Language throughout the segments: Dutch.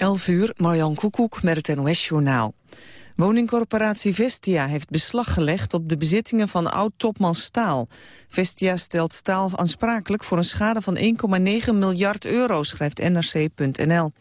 11 uur, Marjan Koekoek met het NOS-journaal. Woningcorporatie Vestia heeft beslag gelegd op de bezittingen van oud-topman Staal. Vestia stelt Staal aansprakelijk voor een schade van 1,9 miljard euro, schrijft NRC.nl.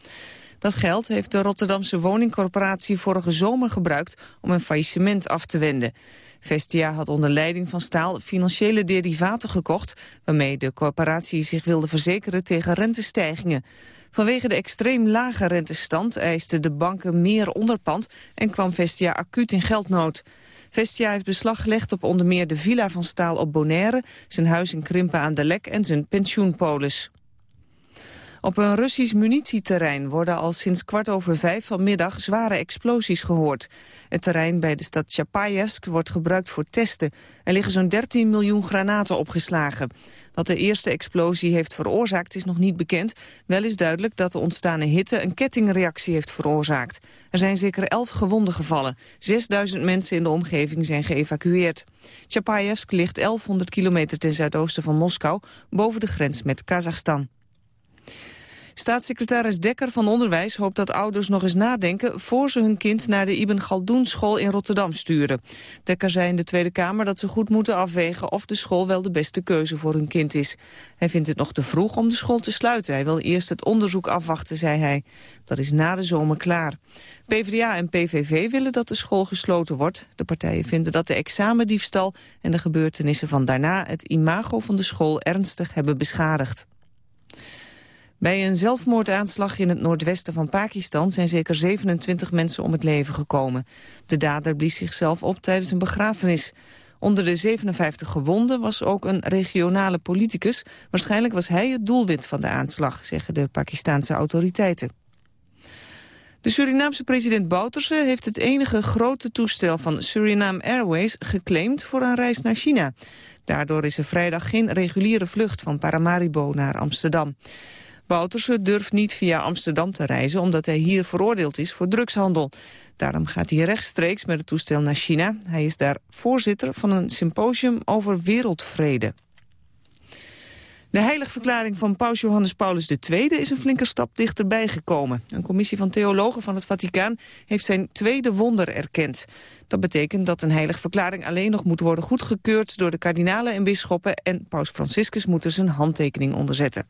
Dat geld heeft de Rotterdamse woningcorporatie vorige zomer gebruikt om een faillissement af te wenden. Vestia had onder leiding van Staal financiële derivaten gekocht... waarmee de corporatie zich wilde verzekeren tegen rentestijgingen. Vanwege de extreem lage rentestand eisten de banken meer onderpand... en kwam Vestia acuut in geldnood. Vestia heeft beslag gelegd op onder meer de villa van Staal op Bonaire... zijn huis in Krimpen aan de Lek en zijn pensioenpolis. Op een Russisch munitieterrein worden al sinds kwart over vijf vanmiddag zware explosies gehoord. Het terrein bij de stad Chapayevsk wordt gebruikt voor testen. Er liggen zo'n 13 miljoen granaten opgeslagen. Wat de eerste explosie heeft veroorzaakt is nog niet bekend. Wel is duidelijk dat de ontstane hitte een kettingreactie heeft veroorzaakt. Er zijn zeker elf gewonden gevallen. 6000 mensen in de omgeving zijn geëvacueerd. Chapayevsk ligt 1100 kilometer ten zuidoosten van Moskou, boven de grens met Kazachstan. Staatssecretaris Dekker van Onderwijs hoopt dat ouders nog eens nadenken... voor ze hun kind naar de Ibn Galdoen school in Rotterdam sturen. Dekker zei in de Tweede Kamer dat ze goed moeten afwegen... of de school wel de beste keuze voor hun kind is. Hij vindt het nog te vroeg om de school te sluiten. Hij wil eerst het onderzoek afwachten, zei hij. Dat is na de zomer klaar. PvdA en PVV willen dat de school gesloten wordt. De partijen vinden dat de examendiefstal en de gebeurtenissen van daarna... het imago van de school ernstig hebben beschadigd. Bij een zelfmoordaanslag in het noordwesten van Pakistan zijn zeker 27 mensen om het leven gekomen. De dader blies zichzelf op tijdens een begrafenis. Onder de 57 gewonden was ook een regionale politicus. Waarschijnlijk was hij het doelwit van de aanslag, zeggen de Pakistanse autoriteiten. De Surinaamse president Bouterse heeft het enige grote toestel van Suriname Airways geclaimd voor een reis naar China. Daardoor is er vrijdag geen reguliere vlucht van Paramaribo naar Amsterdam. Bouterse durft niet via Amsterdam te reizen... omdat hij hier veroordeeld is voor drugshandel. Daarom gaat hij rechtstreeks met het toestel naar China. Hij is daar voorzitter van een symposium over wereldvrede. De heiligverklaring van paus Johannes Paulus II is een flinke stap dichterbij gekomen. Een commissie van theologen van het Vaticaan heeft zijn tweede wonder erkend. Dat betekent dat een heiligverklaring alleen nog moet worden goedgekeurd door de kardinalen en bisschoppen en paus Franciscus moet er zijn handtekening onderzetten.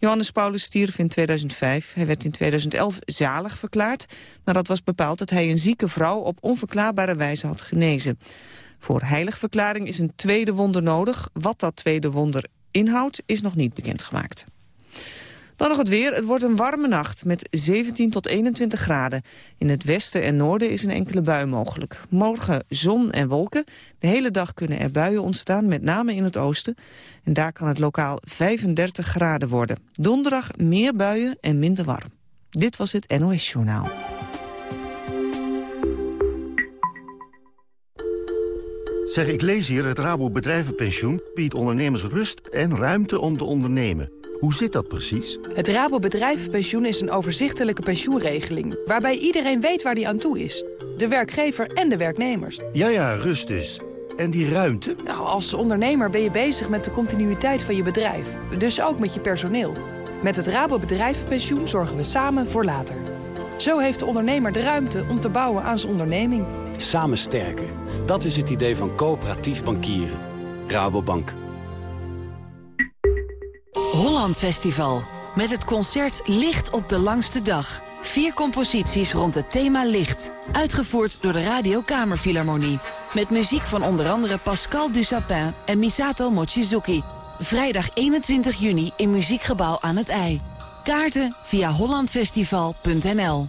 Johannes Paulus stierf in 2005. Hij werd in 2011 zalig verklaard nadat was bepaald dat hij een zieke vrouw op onverklaarbare wijze had genezen. Voor heiligverklaring is een tweede wonder nodig. Wat dat tweede wonder inhoudt is nog niet bekendgemaakt. Dan nog het weer. Het wordt een warme nacht met 17 tot 21 graden. In het westen en noorden is een enkele bui mogelijk. Morgen zon en wolken. De hele dag kunnen er buien ontstaan, met name in het oosten. En daar kan het lokaal 35 graden worden. Donderdag meer buien en minder warm. Dit was het NOS Journaal. Zeg, ik lees hier, het Rabo Bedrijvenpensioen biedt ondernemers rust en ruimte om te ondernemen. Hoe zit dat precies? Het Rabo Bedrijvenpensioen is een overzichtelijke pensioenregeling... waarbij iedereen weet waar die aan toe is. De werkgever en de werknemers. Ja, ja, rust dus. En die ruimte? Nou, als ondernemer ben je bezig met de continuïteit van je bedrijf. Dus ook met je personeel. Met het Rabo Bedrijvenpensioen zorgen we samen voor later. Zo heeft de ondernemer de ruimte om te bouwen aan zijn onderneming. Samen sterker. Dat is het idee van coöperatief bankieren. Rabobank. Holland Festival. Met het concert Licht op de langste dag. Vier composities rond het thema licht. Uitgevoerd door de Radio Kamerfilharmonie. Met muziek van onder andere Pascal Dussapin en Misato Mochizuki. Vrijdag 21 juni in Muziekgebouw aan het IJ. Kaarten via hollandfestival.nl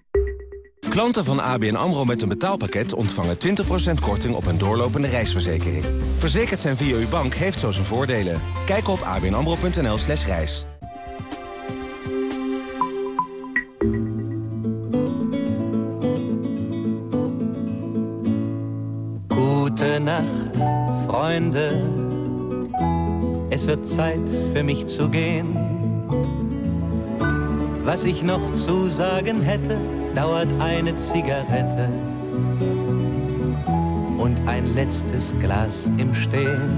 Klanten van ABN AMRO met een betaalpakket ontvangen 20% korting op een doorlopende reisverzekering. Verzekerd zijn via uw bank heeft zo zijn voordelen. Kijk op abnamro.nl slash reis. Nacht, Freunde. Es wird Zeit für mich zu gehen. Was ich noch zu sagen hätte, dauert eine Zigarette und ein letztes Glas im Stehen.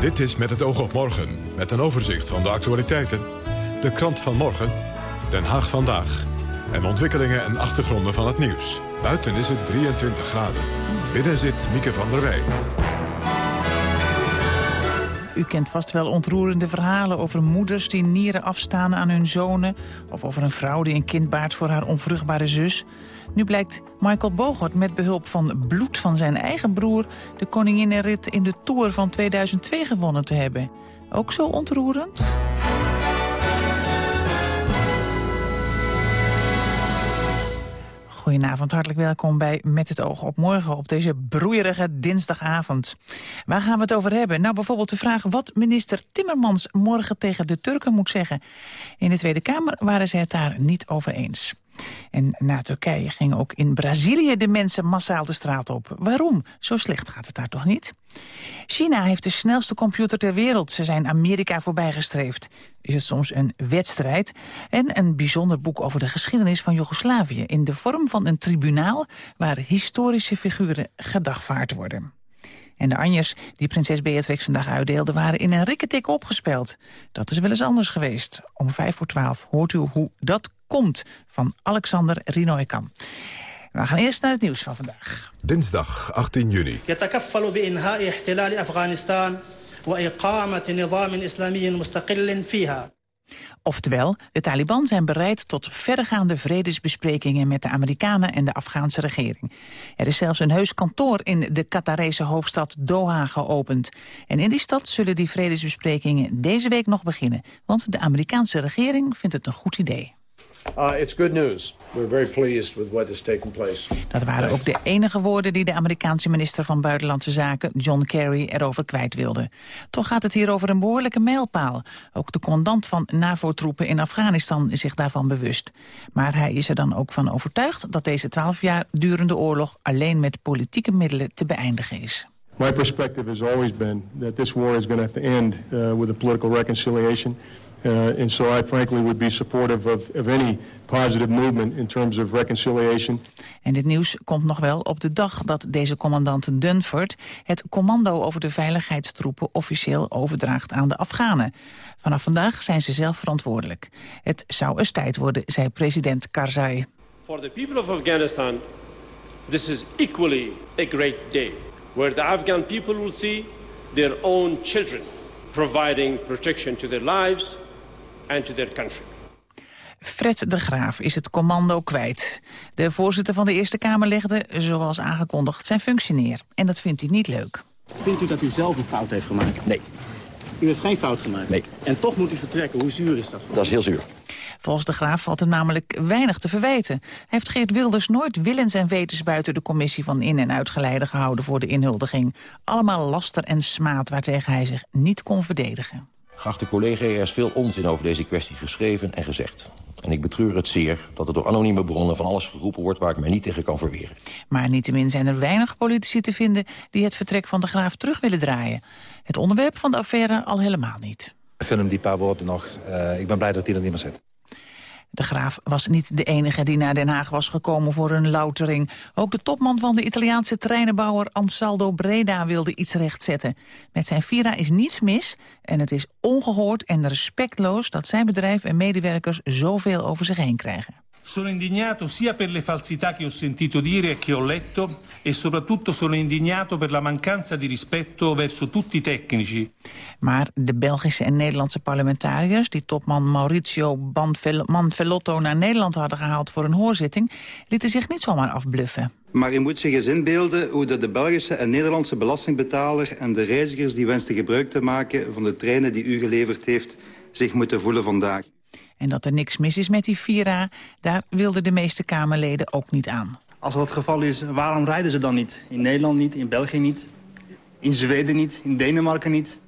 Dit is Met het oog op morgen, met een overzicht van de actualiteiten. De krant van morgen, Den Haag vandaag. En ontwikkelingen en achtergronden van het nieuws. Buiten is het 23 graden. Binnen zit Mieke van der Wij. U kent vast wel ontroerende verhalen over moeders die nieren afstaan aan hun zonen... of over een vrouw die een kind baart voor haar onvruchtbare zus. Nu blijkt Michael Bogert met behulp van bloed van zijn eigen broer... de koninginnenrit in de Tour van 2002 gewonnen te hebben. Ook zo ontroerend? Goedenavond, hartelijk welkom bij Met het oog op morgen op deze broeierige dinsdagavond. Waar gaan we het over hebben? Nou, bijvoorbeeld de vraag wat minister Timmermans morgen tegen de Turken moet zeggen. In de Tweede Kamer waren ze het daar niet over eens. En na Turkije gingen ook in Brazilië de mensen massaal de straat op. Waarom? Zo slecht gaat het daar toch niet? China heeft de snelste computer ter wereld. Ze zijn Amerika voorbijgestreefd. Is het soms een wedstrijd? En een bijzonder boek over de geschiedenis van Joegoslavië... in de vorm van een tribunaal waar historische figuren gedagvaard worden. En de anjers die prinses Beatrix vandaag uitdeelde... waren in een rikketik opgespeld. Dat is wel eens anders geweest. Om vijf voor twaalf hoort u hoe dat komt van Alexander Rinoikan. We gaan eerst naar het nieuws van vandaag. Dinsdag 18 juni. Oftewel, de Taliban zijn bereid tot verregaande vredesbesprekingen met de Amerikanen en de Afghaanse regering. Er is zelfs een heus kantoor in de Qatarese hoofdstad Doha geopend. En in die stad zullen die vredesbesprekingen deze week nog beginnen. Want de Amerikaanse regering vindt het een goed idee. Uh, it's good news. We're very pleased with what has taken place. Dat waren ook de enige woorden die de Amerikaanse minister van Buitenlandse Zaken, John Kerry, erover kwijt wilde. Toch gaat het hier over een behoorlijke mijlpaal. Ook de commandant van NAVO-troepen in Afghanistan is zich daarvan bewust. Maar hij is er dan ook van overtuigd dat deze twaalf jaar durende oorlog alleen met politieke middelen te beëindigen is. My perspective has always been that this war is going to have to end uh, with a political reconciliation. Uh, and so I frankly would be supportive of, of any positive movement in terms of reconciliation. En dit nieuws komt nog wel op de dag dat deze commandant Dunford het commando over de veiligheidstroepen officieel overdraagt aan de Afghanen. Vanaf vandaag zijn ze zelf verantwoordelijk. Het zou eens tijd worden, zei president Karzai. For the people of Afghanistan, this is equally a great day, where the Afghan people will see their own children providing protection to their lives and to their country. Fred de Graaf is het commando kwijt. De voorzitter van de Eerste Kamer legde, zoals aangekondigd, zijn functie neer. En dat vindt hij niet leuk. Vindt u dat u zelf een fout heeft gemaakt? Nee. U heeft geen fout gemaakt? Nee. En toch moet u vertrekken. Hoe zuur is dat voor Dat is heel zuur. Volgens de Graaf valt hem namelijk weinig te verwijten. Hij heeft Geert Wilders nooit willens en wetens buiten de commissie van in- en uitgeleide gehouden voor de inhuldiging. Allemaal laster en smaad waartegen hij zich niet kon verdedigen. Geachte collega, er is veel onzin over deze kwestie geschreven en gezegd. En ik betreur het zeer dat er door anonieme bronnen van alles geroepen wordt... waar ik mij niet tegen kan verweren. Maar niettemin zijn er weinig politici te vinden... die het vertrek van de Graaf terug willen draaien. Het onderwerp van de affaire al helemaal niet. Ik gun hem die paar woorden nog. Uh, ik ben blij dat hij er niet meer zit. De graaf was niet de enige die naar Den Haag was gekomen voor een loutering. Ook de topman van de Italiaanse treinenbouwer Ansaldo Breda wilde iets rechtzetten. Met zijn Vira is niets mis en het is ongehoord en respectloos... dat zijn bedrijf en medewerkers zoveel over zich heen krijgen. Sono indignato sia per le falsità che ho sentito dire e che ho letto e soprattutto sono indignato per la mancanza di rispetto verso tutti i tecnici. Maar de Belgische en Nederlandse parlementariërs... die topman Mauricio Manfellotto naar Nederland hadden gehaald voor een hoorzitting... lieten zich niet zomaar afbluffen. Maar je moet zich eens inbeelden hoe de, de Belgische en Nederlandse belastingbetaler... en de reizigers die wensen gebruik te maken van de treinen die u geleverd heeft... zich moeten voelen vandaag. En dat er niks mis is met die Vira, daar wilden de meeste Kamerleden ook niet aan. Als dat het geval is, waarom rijden ze dan niet? In Nederland niet, in België niet, in Zweden niet, in Denemarken niet?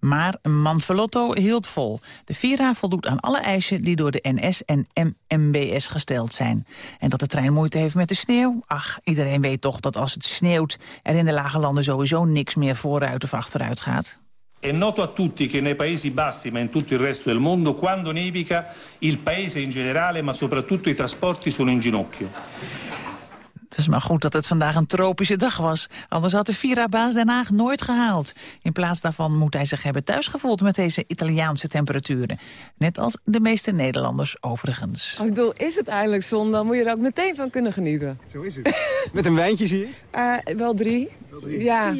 Maar Manfrotto hield vol. De Vira voldoet aan alle eisen die door de NS en MMBS gesteld zijn. En dat de trein moeite heeft met de sneeuw? Ach, iedereen weet toch dat als het sneeuwt... er in de lage landen sowieso niks meer vooruit of achteruit gaat. È noto a tutti che nei Paesi Bassi, ma in tutto il resto del mondo, quando nevica, il paese in generale, ma soprattutto i trasporti, sono in ginocchio. Het is maar goed dat het vandaag een tropische dag was. Anders had de Vira-baas Den Haag nooit gehaald. In plaats daarvan moet hij zich hebben thuisgevoeld met deze Italiaanse temperaturen. Net als de meeste Nederlanders overigens. Oh, ik bedoel, is het eindelijk zon, dan moet je er ook meteen van kunnen genieten. Zo is het. Met een wijntje zie je? Uh, wel drie. Wel drie. Ja.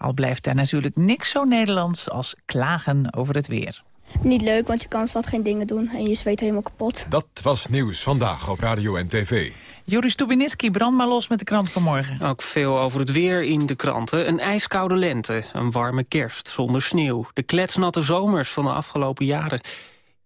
Al blijft daar natuurlijk niks zo Nederlands als klagen over het weer. Niet leuk, want je kan wat geen dingen doen en je zweet helemaal kapot. Dat was Nieuws Vandaag op Radio en TV. Joris Stubinitsky, brand maar los met de krant van morgen. Ook veel over het weer in de kranten. Een ijskoude lente, een warme kerst zonder sneeuw. De kletsnatte zomers van de afgelopen jaren.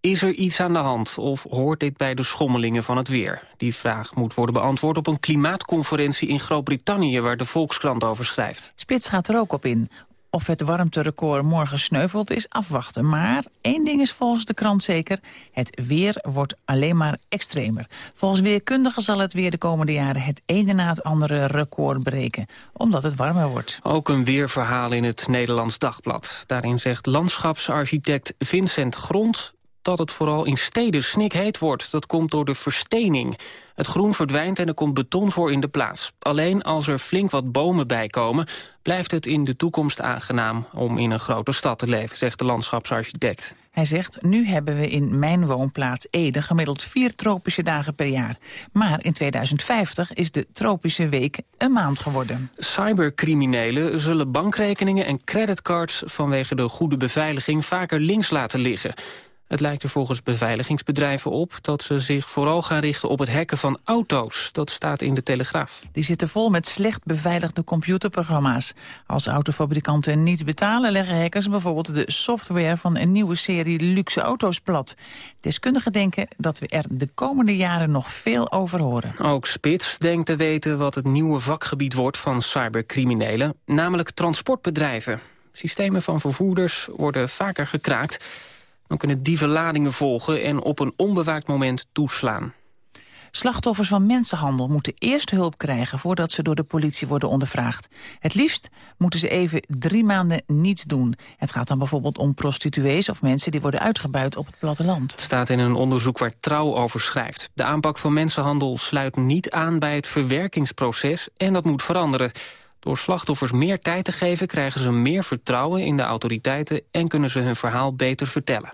Is er iets aan de hand of hoort dit bij de schommelingen van het weer? Die vraag moet worden beantwoord op een klimaatconferentie in Groot-Brittannië... waar de Volkskrant over schrijft. Spits gaat er ook op in. Of het warmterecord morgen sneuvelt is afwachten. Maar één ding is volgens de krant zeker. Het weer wordt alleen maar extremer. Volgens weerkundigen zal het weer de komende jaren het ene na het andere record breken. Omdat het warmer wordt. Ook een weerverhaal in het Nederlands Dagblad. Daarin zegt landschapsarchitect Vincent Grond dat het vooral in steden snikheet wordt. Dat komt door de verstening. Het groen verdwijnt en er komt beton voor in de plaats. Alleen als er flink wat bomen bijkomen... blijft het in de toekomst aangenaam om in een grote stad te leven... zegt de landschapsarchitect. Hij zegt, nu hebben we in mijn woonplaats Ede gemiddeld vier tropische dagen per jaar. Maar in 2050 is de tropische week een maand geworden. Cybercriminelen zullen bankrekeningen en creditcards vanwege de goede beveiliging vaker links laten liggen. Het lijkt er volgens beveiligingsbedrijven op dat ze zich vooral gaan richten op het hacken van auto's. Dat staat in de Telegraaf. Die zitten vol met slecht beveiligde computerprogramma's. Als autofabrikanten niet betalen leggen hackers bijvoorbeeld de software van een nieuwe serie luxe auto's plat. Deskundigen denken dat we er de komende jaren nog veel over horen. Ook Spits denkt te weten wat het nieuwe vakgebied wordt van cybercriminelen, namelijk transportbedrijven. Systemen van vervoerders worden vaker gekraakt dan kunnen dieven ladingen volgen en op een onbewaakt moment toeslaan. Slachtoffers van mensenhandel moeten eerst hulp krijgen... voordat ze door de politie worden ondervraagd. Het liefst moeten ze even drie maanden niets doen. Het gaat dan bijvoorbeeld om prostituees of mensen... die worden uitgebuit op het platteland. Het staat in een onderzoek waar Trouw over schrijft. De aanpak van mensenhandel sluit niet aan bij het verwerkingsproces... en dat moet veranderen. Door slachtoffers meer tijd te geven krijgen ze meer vertrouwen in de autoriteiten en kunnen ze hun verhaal beter vertellen.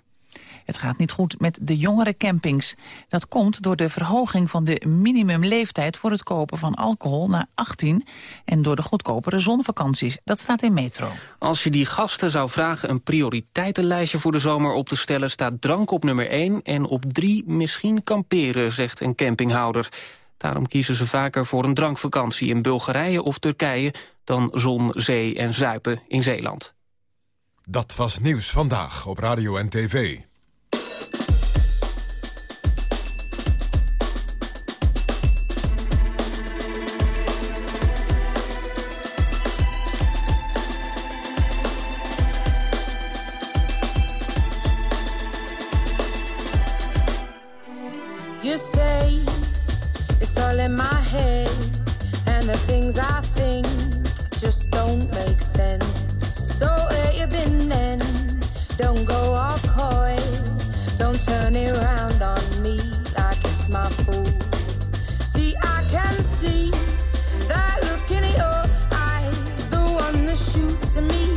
Het gaat niet goed met de jongere campings. Dat komt door de verhoging van de minimumleeftijd voor het kopen van alcohol naar 18 en door de goedkopere zonvakanties. Dat staat in Metro. Als je die gasten zou vragen een prioriteitenlijstje voor de zomer op te stellen, staat drank op nummer 1 en op 3 misschien kamperen, zegt een campinghouder. Daarom kiezen ze vaker voor een drankvakantie in Bulgarije of Turkije... dan zon, zee en zuipen in Zeeland. Dat was Nieuws Vandaag op Radio en TV. Things I think just don't make sense. So where you been then? Don't go all coy, don't turn it around on me like it's my fault. See, I can see that look in your eyes, the one that shoots at me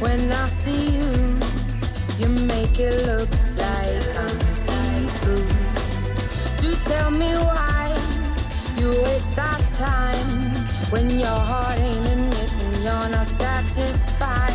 When I see you, you make it look like I'm see-through. Do tell me why you waste our time when your heart ain't in it and you're not satisfied.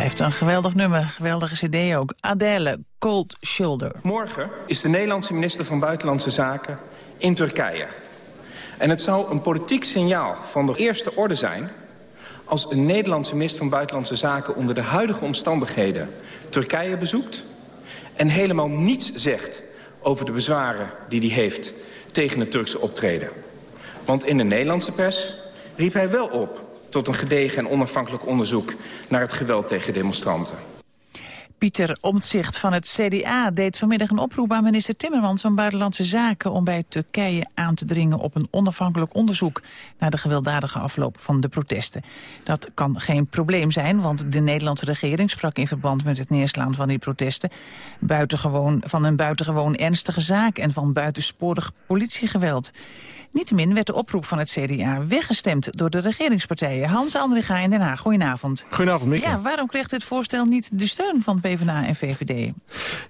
Blijft een geweldig nummer. Geweldige cd ook. Adele, Cold Shoulder. Morgen is de Nederlandse minister van Buitenlandse Zaken in Turkije. En het zou een politiek signaal van de eerste orde zijn... als een Nederlandse minister van Buitenlandse Zaken... onder de huidige omstandigheden Turkije bezoekt... en helemaal niets zegt over de bezwaren die hij heeft... tegen het Turkse optreden. Want in de Nederlandse pers riep hij wel op... tot een gedegen en onafhankelijk onderzoek naar het geweld tegen demonstranten. Pieter Omtzigt van het CDA deed vanmiddag een oproep aan minister Timmermans van Buitenlandse Zaken om bij Turkije aan te dringen op een onafhankelijk onderzoek naar de gewelddadige afloop van de protesten. Dat kan geen probleem zijn, want de Nederlandse regering sprak in verband met het neerslaan van die protesten buitengewoon, van een buitengewoon ernstige zaak en van buitensporig politiegeweld. Niettemin werd de oproep van het CDA weggestemd door de regeringspartijen. Hans Andringa in Den Haag, goedenavond. Goedenavond, Mieke. Ja, waarom kreeg dit voorstel niet de steun van PvdA en VVD?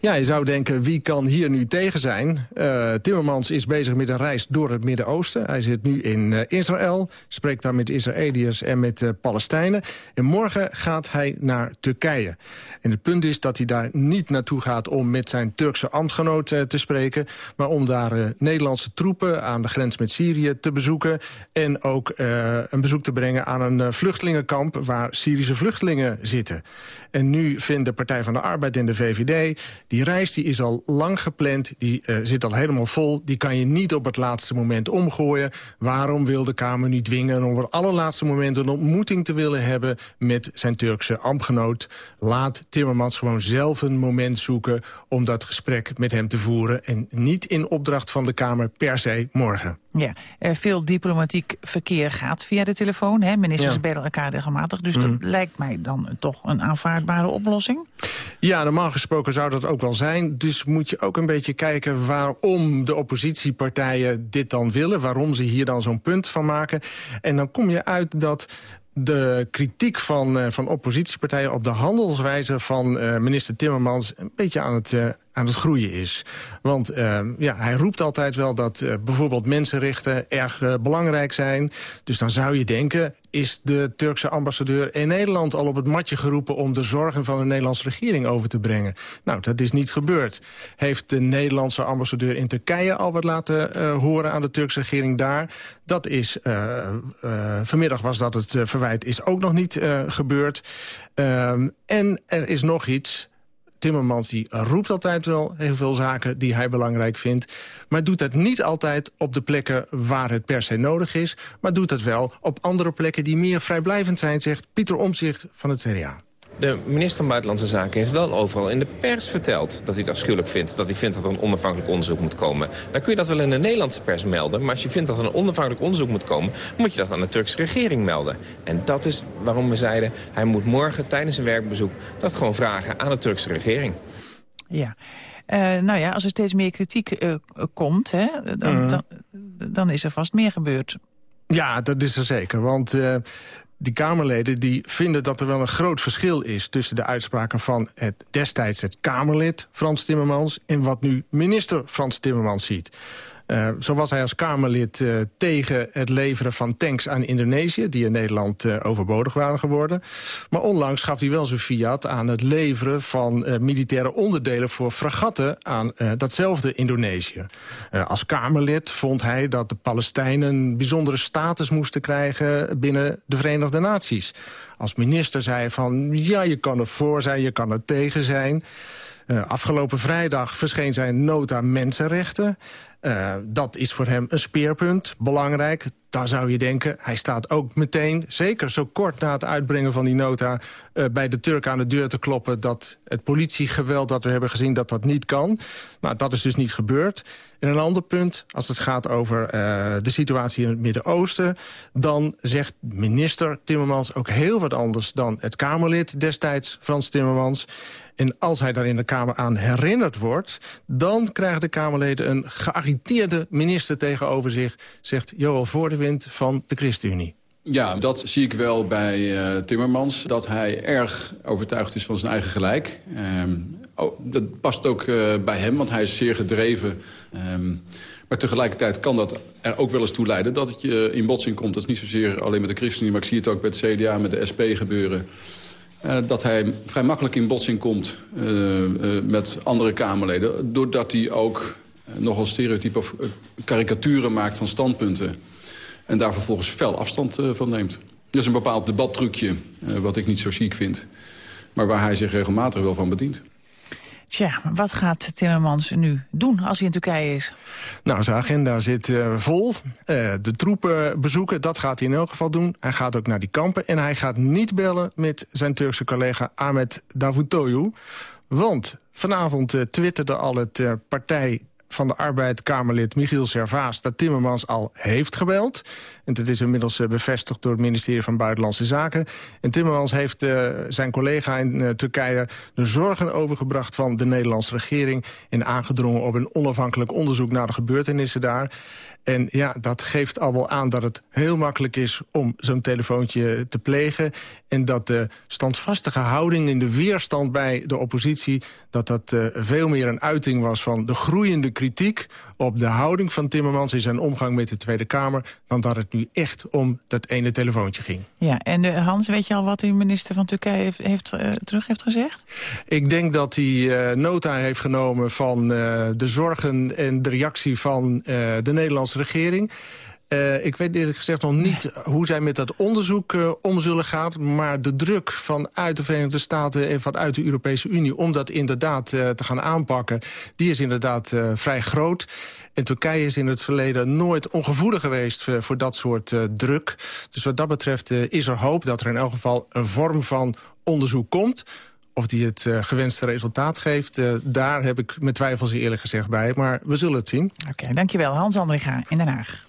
Ja, je zou denken, wie kan hier nu tegen zijn? Uh, Timmermans is bezig met een reis door het Midden-Oosten. Hij zit nu in uh, Israël, spreekt daar met Israëliërs en met uh, Palestijnen. En morgen gaat hij naar Turkije. En het punt is dat hij daar niet naartoe gaat om met zijn Turkse ambtgenoot te spreken... maar om daar Nederlandse troepen aan de grens met Syrië te bezoeken... en ook uh, een bezoek te brengen aan een uh, vluchtelingenkamp... waar Syrische vluchtelingen zitten. En nu vindt de Partij van de Arbeid en de VVD... die reis die is al lang gepland, die uh, zit al helemaal vol... die kan je niet op het laatste moment omgooien. Waarom wil de Kamer nu dwingen om op het allerlaatste moment... een ontmoeting te willen hebben met zijn Turkse ambtgenoot? Laat Timmermans gewoon zelf een moment zoeken... om dat gesprek met hem te voeren... en niet in opdracht van de Kamer per se morgen. Ja, uh, veel diplomatiek verkeer gaat via de telefoon. Hè? Ministers ja. bellen elkaar regelmatig. Dus mm. dat lijkt mij dan toch een aanvaardbare oplossing. Ja, normaal gesproken zou dat ook wel zijn. Dus moet je ook een beetje kijken waarom de oppositiepartijen dit dan willen. Waarom ze hier dan zo'n punt van maken. En dan kom je uit dat de kritiek van, uh, van oppositiepartijen op de handelswijze van uh, minister Timmermans een beetje aan het, uh, aan het groeien is. Want ja, hij roept altijd wel dat bijvoorbeeld mensenrechten erg belangrijk zijn. Dus dan zou je denken, is de Turkse ambassadeur in Nederland al op het matje geroepen om de zorgen van de Nederlandse regering over te brengen? Nou, dat is niet gebeurd. Heeft de Nederlandse ambassadeur in Turkije al wat laten horen aan de Turkse regering daar? Dat is, vanmiddag was dat het verwijt, is ook nog niet gebeurd. Um, en er is nog iets. Timmermans die roept altijd wel heel veel zaken die hij belangrijk vindt. Maar doet dat niet altijd op de plekken waar het per se nodig is. Maar doet dat wel op andere plekken die meer vrijblijvend zijn, zegt Pieter Omzicht van het CDA. De minister van Buitenlandse Zaken heeft wel overal in de pers verteld... dat hij het afschuwelijk vindt. Dat hij vindt dat er een onafhankelijk onderzoek moet komen. Dan kun je dat wel in de Nederlandse pers melden. Maar als je vindt dat er een onafhankelijk onderzoek moet komen... moet je dat aan de Turkse regering melden. En dat is waarom we zeiden... hij moet morgen tijdens een werkbezoek dat gewoon vragen aan de Turkse regering. Ja. Uh, nou ja, als er steeds meer kritiek uh, komt, hè, dan, Mhm. dan, dan is er vast meer gebeurd. Ja, dat is er zeker. Want eh, die Kamerleden die vinden dat er wel een groot verschil is... tussen de uitspraken van het, destijds het Kamerlid Frans Timmermans... en wat nu minister Frans Timmermans ziet. Eh, zo was hij als Kamerlid eh, tegen het leveren van tanks aan Indonesië... die in Nederland eh, overbodig waren geworden. Maar onlangs gaf hij wel zijn fiat aan het leveren van militaire onderdelen... voor fragatten aan datzelfde Indonesië. Als Kamerlid vond hij dat de Palestijnen... een bijzondere status moesten krijgen binnen de Verenigde Naties. Als minister zei hij van, ja, je kan er voor zijn, je kan er tegen zijn... Afgelopen vrijdag verscheen zijn nota mensenrechten. Uh, dat is voor hem een speerpunt, belangrijk. Daar zou je denken, hij staat ook meteen, zeker zo kort na het uitbrengen van die nota... Uh, bij de Turken aan de deur te kloppen dat het politiegeweld dat we hebben gezien... dat dat niet kan. Maar dat is dus niet gebeurd. En een ander punt, als het gaat over de situatie in het Midden-Oosten... dan zegt minister Timmermans ook heel wat anders dan het Kamerlid destijds, Frans Timmermans... En als hij daar in de Kamer aan herinnerd wordt... dan krijgen de Kamerleden een geagiteerde minister tegenover zich... zegt Joel Voordewind van de ChristenUnie. Ja, dat zie ik wel bij uh, Timmermans. Dat hij erg overtuigd is van zijn eigen gelijk. Um, oh, dat past ook uh, bij hem, want hij is zeer gedreven. Um, maar tegelijkertijd kan dat er ook wel eens toe leiden... dat het je in botsing komt. Dat is niet zozeer alleen met de ChristenUnie... maar ik zie het ook bij het CDA, met de SP gebeuren... Uh, dat hij vrij makkelijk in botsing komt met andere Kamerleden... doordat hij ook nogal stereotype of karikaturen maakt van standpunten... en daar vervolgens fel afstand van neemt. Dat is een bepaald debattrucje, wat ik niet zo chic vind... maar waar hij zich regelmatig wel van bedient. Tja, wat gaat Timmermans nu doen als hij in Turkije is? Nou, zijn agenda zit uh, vol. Uh, de troepen bezoeken, dat gaat hij in elk geval doen. Hij gaat ook naar die kampen. En hij gaat niet bellen met zijn Turkse collega Ahmet Davutoglu. Want vanavond uh, twitterde al het partij van de Arbeid-Kamerlid Michiel Servaas... dat Timmermans al heeft gebeld. En dat is inmiddels uh, bevestigd door het ministerie van Buitenlandse Zaken. En Timmermans heeft uh, zijn collega in uh, Turkije de zorgen overgebracht... van de Nederlandse regering en aangedrongen op een onafhankelijk onderzoek... naar de gebeurtenissen daar. En ja, dat geeft al wel aan dat het heel makkelijk is om zo'n telefoontje te plegen. En dat de standvastige houding in de weerstand bij de oppositie... dat dat veel meer een uiting was van de groeiende kritiek... op de houding van Timmermans in zijn omgang met de Tweede Kamer... dan dat het nu echt om dat ene telefoontje ging. Ja, en uh, Hans, weet je al wat de minister van Turkije heeft, heeft, uh, terug heeft gezegd? Ik denk dat hij uh, nota heeft genomen van de zorgen en de reactie van de Nederlandse regering... Uh, ik weet eerlijk gezegd nog niet nee. hoe zij met dat onderzoek uh, om zullen gaan. Maar de druk vanuit de Verenigde Staten en vanuit de Europese Unie... om dat inderdaad uh, te gaan aanpakken, die is inderdaad vrij groot. En Turkije is in het verleden nooit ongevoelig geweest voor dat soort druk. Dus wat dat betreft is er hoop dat er in elk geval een vorm van onderzoek komt... Of die het uh, gewenste resultaat geeft, uh, daar heb ik mijn twijfels eerlijk gezegd bij. Maar we zullen het zien. Oké, okay, dankjewel. Hans Andringa in Den Haag.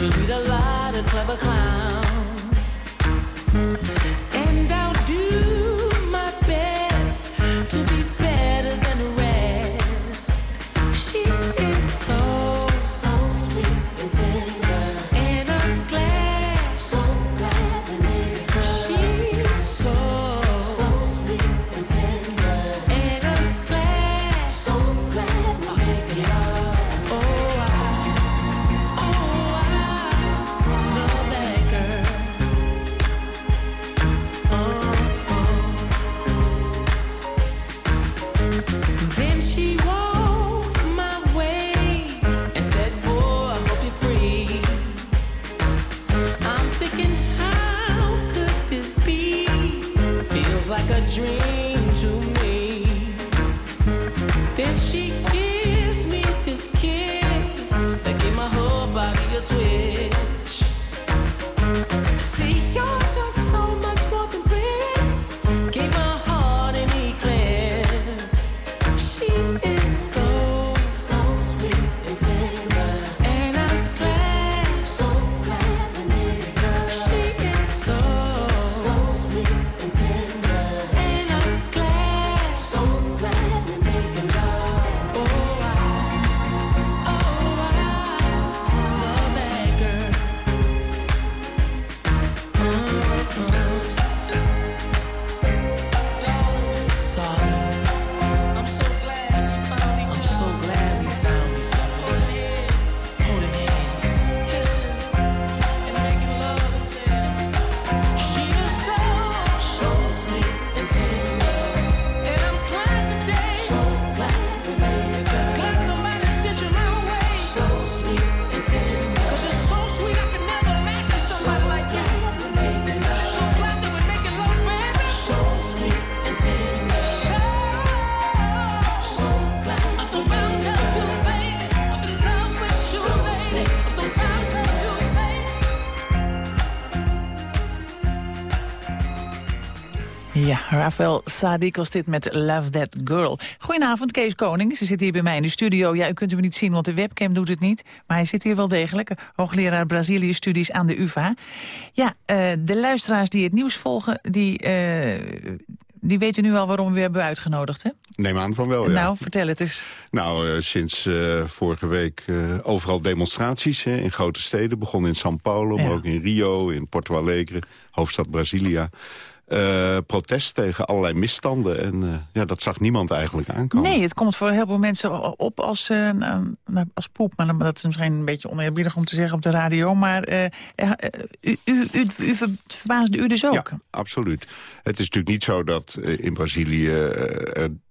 she'll meet a lot of clever clowns. Rafael Sadiq was dit met Love That Girl. Goedenavond, Kees Koning. Ze zit hier bij mij in de studio. Ja, u kunt hem niet zien, want de webcam doet het niet. Maar hij zit hier wel degelijk. Hoogleraar Brazilië-studies aan de UvA. Ja, eh, de luisteraars die het nieuws volgen... die, eh, die weten nu al waarom we hebben uitgenodigd, hè? Neem aan van wel, ja. Nou, vertel het eens. Nou, eh, sinds vorige week overal demonstraties hè, in grote steden. Begon in São Paulo, maar ook in Rio, in Porto Alegre, hoofdstad Brasilia. Eh, protest tegen allerlei misstanden. En eh, ja, dat zag niemand eigenlijk aankomen. Nee, het komt voor heel veel mensen op als, nou, nou, als poep. Maar dat is misschien een beetje oneerbiedig om te zeggen op de radio. Maar u, u, u, u ver- verbaasde u dus ook? Absoluut. Het is natuurlijk niet zo dat in Brazilië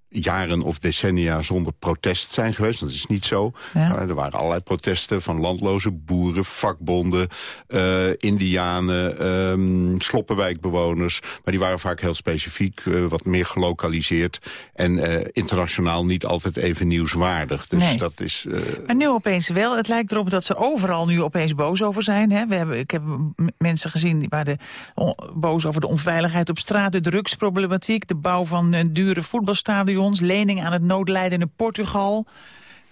jaren of decennia zonder protest zijn geweest. Dat is niet zo. Ja. Maar er waren allerlei protesten van landloze boeren, vakbonden, eh, indianen, ehm, sloppenwijkbewoners. Maar die waren vaak heel specifiek, eh, wat meer gelokaliseerd. En eh, internationaal niet altijd even nieuwswaardig. Dus Nee. dat is... eh, Maar nu opeens wel. Het lijkt erop dat ze overal nu opeens boos over zijn. Hè? We hebben, ik heb mensen gezien die waren boos over de onveiligheid op straat... de drugsproblematiek, de bouw van eh, dure voetbalstadions... lening aan het noodlijdende Portugal.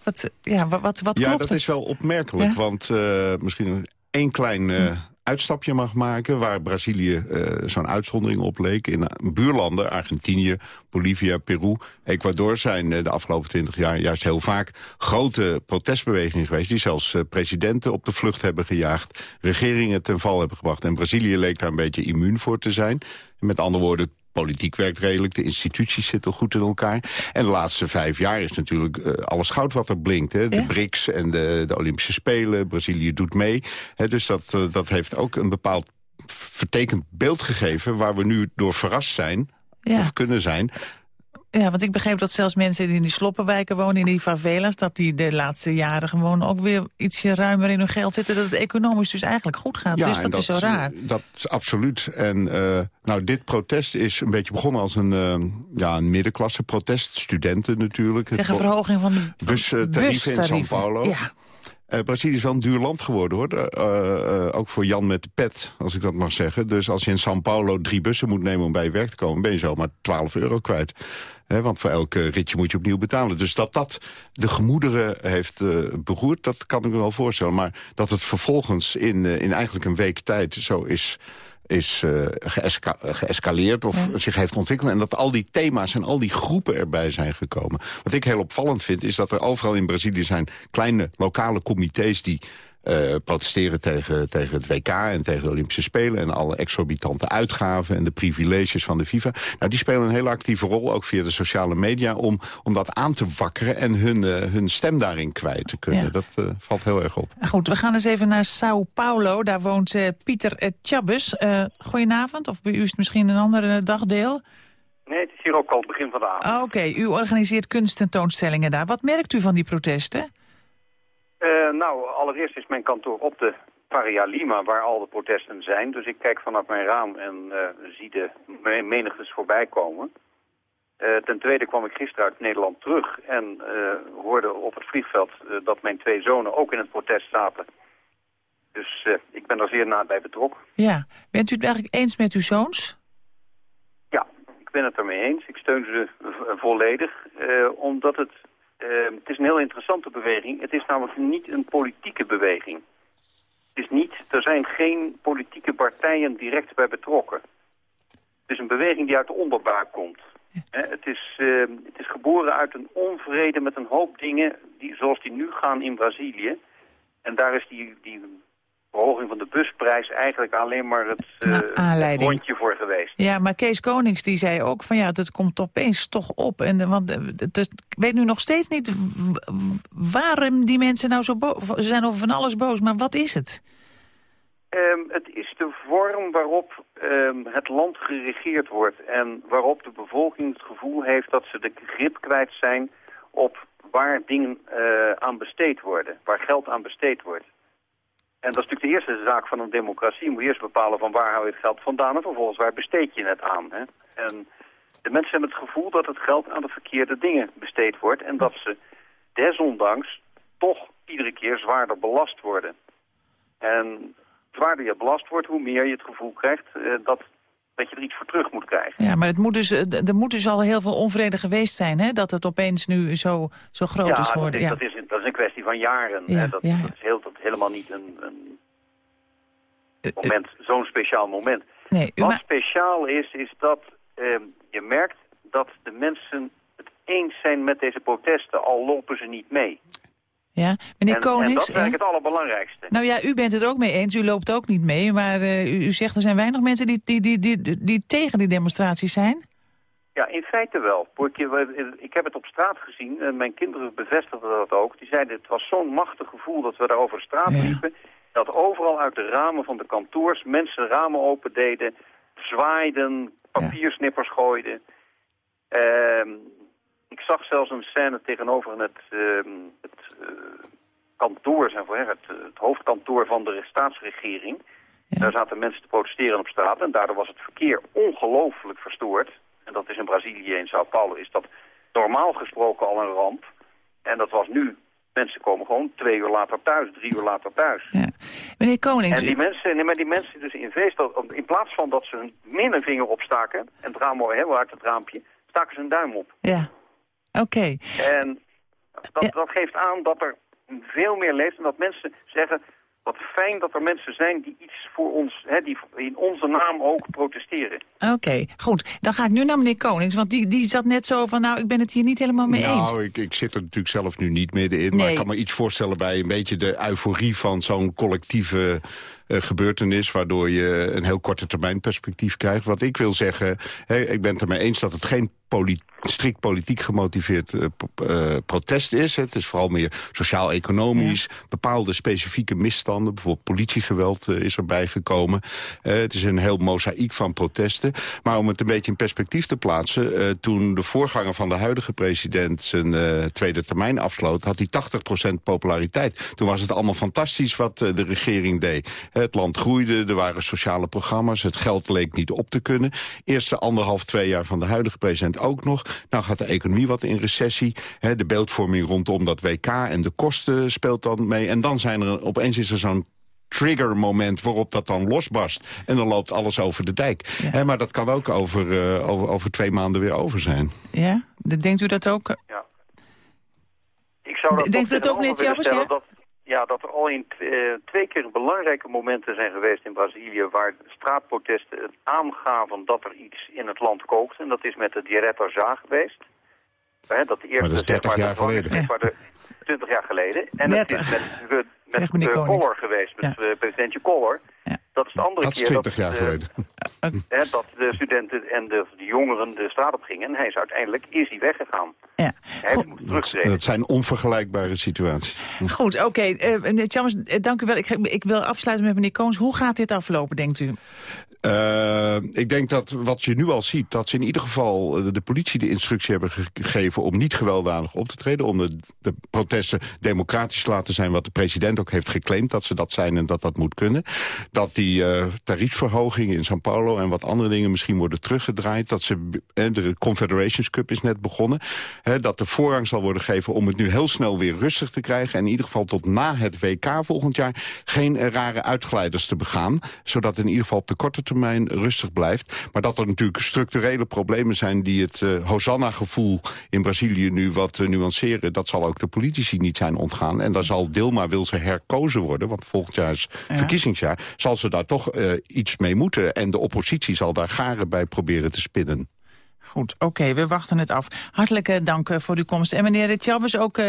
Wat, ja, wat, wat, wat ja, klopt dat er? is wel opmerkelijk. Ja? Want eh, misschien één klein eh, uitstapje mag maken... waar Brazilië eh, zo'n uitzondering op leek. In buurlanden, Argentinië, Bolivia, Peru, Ecuador... zijn de afgelopen twintig jaar juist heel vaak grote protestbewegingen geweest... die zelfs presidenten op de vlucht hebben gejaagd... regeringen ten val hebben gebracht. En Brazilië leek daar een beetje immuun voor te zijn. Met andere woorden... Politiek werkt redelijk, de instituties zitten goed in elkaar. En de laatste vijf jaar is natuurlijk eh, alles goud wat er blinkt. Hè? De Ja. BRICS en de, de Olympische Spelen, Brazilië doet mee. Hè? Dus dat, eh, dat heeft ook een bepaald vertekend beeld gegeven... waar we nu door verrast zijn, Ja. of kunnen zijn... Ja, want ik begreep dat zelfs mensen die in die sloppenwijken wonen, in die favelas, dat die de laatste jaren gewoon ook weer ietsje ruimer in hun geld zitten. Dat het economisch dus eigenlijk goed gaat. dus en dat, is zo raar. Dat is absoluut. En eh, nou, dit protest is een beetje begonnen als een, eh, ja, een middenklasse protest. Studenten natuurlijk. Tegen verhoging van de bustarieven in. São Paulo. Ja. Eh, Brazilië is wel een duur land geworden, hoor. Ook voor Jan met de pet, als ik dat mag zeggen. Dus als je in São Paulo drie bussen moet nemen om bij je werk te komen... ben je zomaar 12 euro kwijt. Want voor elk ritje moet je opnieuw betalen. Dus dat dat de gemoederen heeft eh, beroerd, dat kan ik me wel voorstellen. Maar dat het vervolgens in, eh, in eigenlijk een week tijd zo is is eh, geësca- geëscaleerd of zich heeft ontwikkeld. En dat al die thema's en al die groepen erbij zijn gekomen. Wat ik heel opvallend vind, is dat er overal in Brazilië zijn... kleine lokale comité's die eh, protesteren tegen, tegen het WK en tegen de Olympische Spelen... en alle exorbitante uitgaven en de privileges van de FIFA. Nou, die spelen een hele actieve rol, ook via de sociale media... om, om dat aan te wakkeren en hun, eh, hun stem daarin kwijt te kunnen. Ja. Dat eh, valt heel erg op. Goed, we gaan eens even naar Sao Paulo. Daar woont eh, Pieter Chabus. Eh goedenavond, of bij u is het misschien een ander eh, dagdeel. Nee, het is hier ook al het begin van de avond. Oké, u organiseert kunsttentoonstellingen daar. Wat merkt u van die protesten? Nou, allereerst is mijn kantoor op de Faria Lima, waar al de protesten zijn. Dus ik kijk vanaf mijn raam en eh, zie de menigtes voorbij komen. Eh, ten tweede kwam ik gisteren uit Nederland terug en eh, hoorde op het vliegveld dat mijn twee zonen ook in het protest zaten. Dus ik ben er zeer na bij betrokken. Ja. Bent u het eigenlijk eens met uw zoons? Ik ben het ermee eens. Ik steun ze volledig, omdat het... eh, het is een heel interessante beweging. Het is namelijk niet een politieke beweging. Het is niet, er zijn geen politieke partijen direct bij betrokken. Het is een beweging die uit de onderbuik komt. Het, is, eh, het is geboren uit een onvrede met een hoop dingen die, zoals die nu gaan in Brazilië. En daar is die, die verhoging van de busprijs eigenlijk alleen maar het, eh, aanleiding. rondje voor geweest. Ja, maar Kees Konings die zei ook van ja, dat komt opeens toch op. En, eh, want eh, ik weet nu nog steeds niet waarom die mensen nou zo boos... Ze zijn over van alles boos, maar wat is het? Ehm, het is de vorm waarop ehm, het land geregeerd wordt en waarop de bevolking het gevoel heeft dat ze de grip kwijt zijn op waar dingen eh, aan besteed worden, waar geld aan besteed wordt. En dat is natuurlijk de eerste zaak van een democratie. Je moet eerst bepalen van waar hou je het geld vandaan en vervolgens waar besteed je het aan. Hè? En de mensen hebben het gevoel dat het geld aan de verkeerde dingen besteed wordt en dat ze desondanks toch iedere keer zwaarder belast worden. En zwaarder je belast wordt, hoe meer je het gevoel krijgt eh, dat, dat je er iets voor terug moet krijgen. Ja, maar het moet dus, eh, er moet dus al heel veel onvrede geweest zijn, hè? Dat het opeens nu zo, zo groot ja, is geworden. Dat ja. is, dat, is, een- dat is een kwestie van jaren. Ja, hè. Dat, ja, ja. dat is heel, dat helemaal niet een, een moment, zo'n speciaal moment. Nee, Wat speciaal is, is dat ehm, je merkt dat de mensen het eens zijn met deze protesten, al lopen ze niet mee. Ja. Meneer en, en Konings... dat is eigenlijk het allerbelangrijkste. Nou ja, u bent het ook mee eens. U loopt ook niet mee. Maar eh, u, u zegt er zijn weinig mensen die, die, die, die, die tegen die demonstraties zijn. Ja, in feite wel. Ik, heb het op straat gezien en mijn kinderen bevestigden dat ook. Die zeiden het was zo'n machtig gevoel dat we daar over de straat liepen. Dat overal uit de ramen van de kantoors mensen ramen open deden, zwaaiden, papiersnippers gooiden. Ehm, ik zag zelfs een scène tegenover het, ehm, het eh, kantoor, zeg maar, het, het hoofdkantoor van de staatsregering. Daar zaten mensen te protesteren op straat en daardoor was het verkeer ongelooflijk verstoord. En dat is in Brazilië, in Sao Paulo, is dat normaal gesproken al een ramp. En dat was nu, mensen komen gewoon twee uur later thuis, drie uur later thuis. Meneer Konings... En die mensen, nee, maar die mensen dus in feest, in plaats van dat ze hun middenvinger opstaken, en het raam hebben uit het raampje, staken ze een duim op. Ja, oké. En dat, dat geeft aan dat er veel meer leeft en dat mensen zeggen... wat fijn dat er mensen zijn die iets voor ons, hè, die in onze naam ook protesteren. Oké, goed. Dan ga ik nu naar meneer Konings, want die, die zat net zo van... nou, ik ben het hier niet helemaal mee eens. Nou, ik, ik zit er natuurlijk zelf nu niet middenin. Maar Nee. ik kan me iets voorstellen bij een beetje de euforie van zo'n collectieve gebeurtenis... waardoor je een heel korte termijn perspectief krijgt. Wat ik wil zeggen, ik ben het ermee eens dat het geen strikt politiek gemotiveerd eh, eh, protest is. Het is vooral meer sociaal-economisch. Bepaalde specifieke misstanden, bijvoorbeeld politiegeweld eh, is erbij gekomen. Eh, het is een heel mozaïek van protesten. Maar om het een beetje in perspectief te plaatsen... eh, toen de voorganger van de huidige president zijn eh, tweede termijn afsloot... had hij 80% populariteit. Toen was het allemaal fantastisch wat eh, de regering deed. Het land groeide, er waren sociale programma's... het geld leek niet op te kunnen. Eerste anderhalf, twee jaar van de huidige president ook nog. Nou gaat de economie wat in recessie. Hè, de beeldvorming rondom dat WK en de kosten speelt dan mee. En dan zijn er opeens is er zo'n triggermoment waarop dat dan losbarst. En dan loopt alles over de dijk. Hè, maar dat kan ook over, eh, over, over twee maanden weer over zijn. Ja? Denkt u dat ook? Ik zou dat Denkt u dat ook, meneer willen Tjabbers, ja? Dat, ja, dat er al in eh, twee keer belangrijke momenten zijn geweest in Brazilië... waar straatprotesten het aangaven dat er iets in het land kookt. En dat is met de Diretor Za geweest. Hè, dat de eerste, Maar dat is 30 zeg maar, jaar de- geleden. waar de- 20 jaar geleden. En het is met, met, met Zeg, eh, geweest, met eh, presidentje Collor. Dat is de andere Dat is keer 20 jaar eh, geleden. hè, dat de studenten en de, de jongeren de straat op gingen. En hij is uiteindelijk is hij weggegaan. Ja. Hij terugtreden. Dat zijn onvergelijkbare situaties. Goed, oké. eh, meneer Chalmers, eh, dank u wel. Ik, ik wil afsluiten met meneer Koons. Hoe gaat dit aflopen, denkt u? Uh, ik denk dat wat je nu al ziet, dat ze in ieder geval de politie de instructie hebben gegeven om niet gewelddadig op te treden, om de, de, protesten democratisch te laten zijn, wat de president ook heeft geclaimd dat ze dat zijn en dat dat moet kunnen. Dat die uh, tariefverhogingen in São Paulo en wat andere dingen misschien worden teruggedraaid, dat ze, de Confederations Cup is net begonnen, hè, dat de voorrang zal worden gegeven om het nu heel snel weer rustig te krijgen en in ieder geval tot na het WK volgend jaar geen rare uitglijders te begaan, zodat in ieder geval op de korte termijn rustig blijft. Maar dat er natuurlijk structurele problemen zijn... die het uh, Hosanna-gevoel in Brazilië nu wat uh, nuanceren... dat zal ook de politici niet zijn ontgaan. En daar zal Dilma, wil ze herkozen worden... want volgend jaar is ja. verkiezingsjaar... zal ze daar toch uh, iets mee moeten. En de oppositie zal daar garen bij proberen te spinnen. Goed, oké, okay, we wachten het af. Hartelijk dank voor uw komst. En meneer Chalmers ook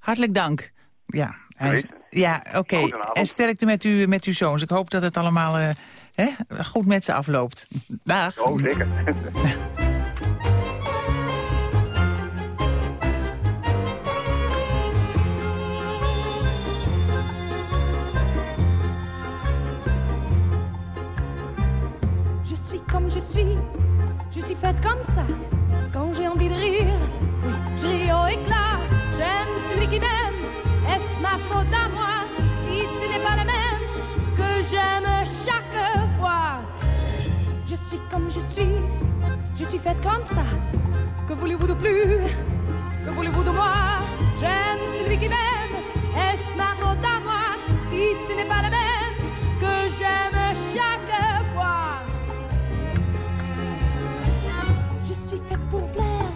hartelijk dank. Ja, hij, ja oké. Okay. En sterkte met, u, met uw zoons. Ik hoop dat het allemaal uh, hè, goed met ze afloopt. Dag. Oh, zeker. Je suis comme je suis, je suis faite comme ça. Quand j'ai envie de rire, oui, je ris au éclat. J'aime celui qui m'aime, est-ce ma faute à moi suis comme je suis, je suis faite comme ça. Que voulez-vous de plus? Que voulez-vous de moi? J'aime celui qui m'aime, est-ce ma faute à moi? Si ce n'est pas la même que j'aime chaque fois. Je suis faite pour plaire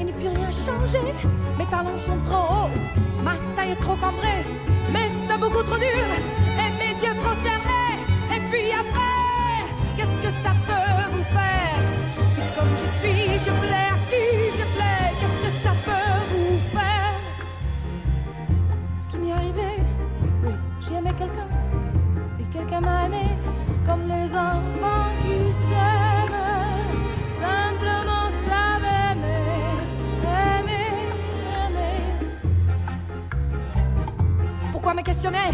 et ne puis rien changer. Mes talents sont trop hauts, ma taille est trop cambrée, mais c'est beaucoup trop dur. Et mes yeux trop serrés. Et puis après, je plais à qui je plais. Qu'est-ce que ça peut vous faire? Ce qui m'est arrivé, oui, j'ai aimé quelqu'un et quelqu'un m'a aimé comme les enfants qui s'aiment. Simplement savent aimer, aimer, aimer. Pourquoi me questionner?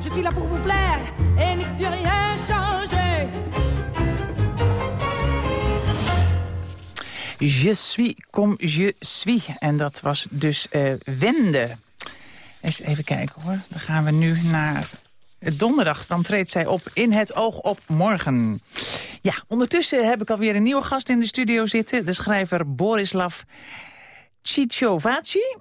Je suis là pour vous plaire et n'y plus rien changer. Je suis comme je suis. En dat was dus uh, Wende. Eens even kijken hoor. Dan gaan we nu naar donderdag. Dan treedt zij op in het oog op morgen. Ja, ondertussen heb ik alweer een nieuwe gast in de studio zitten. De schrijver Borislav Ciciovaci.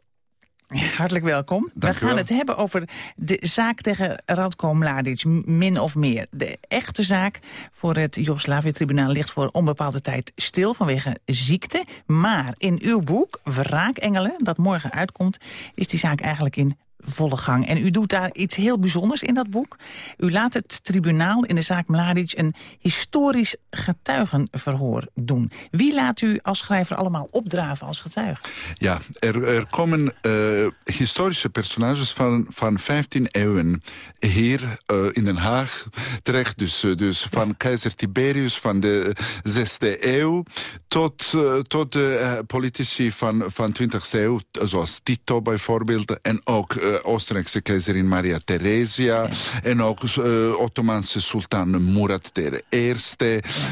Hartelijk welkom. Dank we gaan het hebben over de zaak tegen Radko Mladic, min of meer. De echte zaak voor het Joegoslavië-tribunaal ligt voor onbepaalde tijd stil vanwege ziekte. Maar in uw boek, Wraakengelen, dat morgen uitkomt, is die zaak eigenlijk in volle gang. En u doet daar iets heel bijzonders in dat boek. U laat het tribunaal in de zaak Mladic een historisch getuigenverhoor doen. Wie laat u als schrijver allemaal opdraven als getuige? Ja, er, er komen uh, historische personages van, van 15 eeuwen hier uh, in Den Haag terecht. Dus, uh, dus van keizer Tiberius van de 6e eeuw tot, tot de politici van, van 20e eeuw, zoals Tito bijvoorbeeld, en ook Oostenrijkse keizerin Maria Theresia. En ook uh, Ottomaanse sultan Murat I.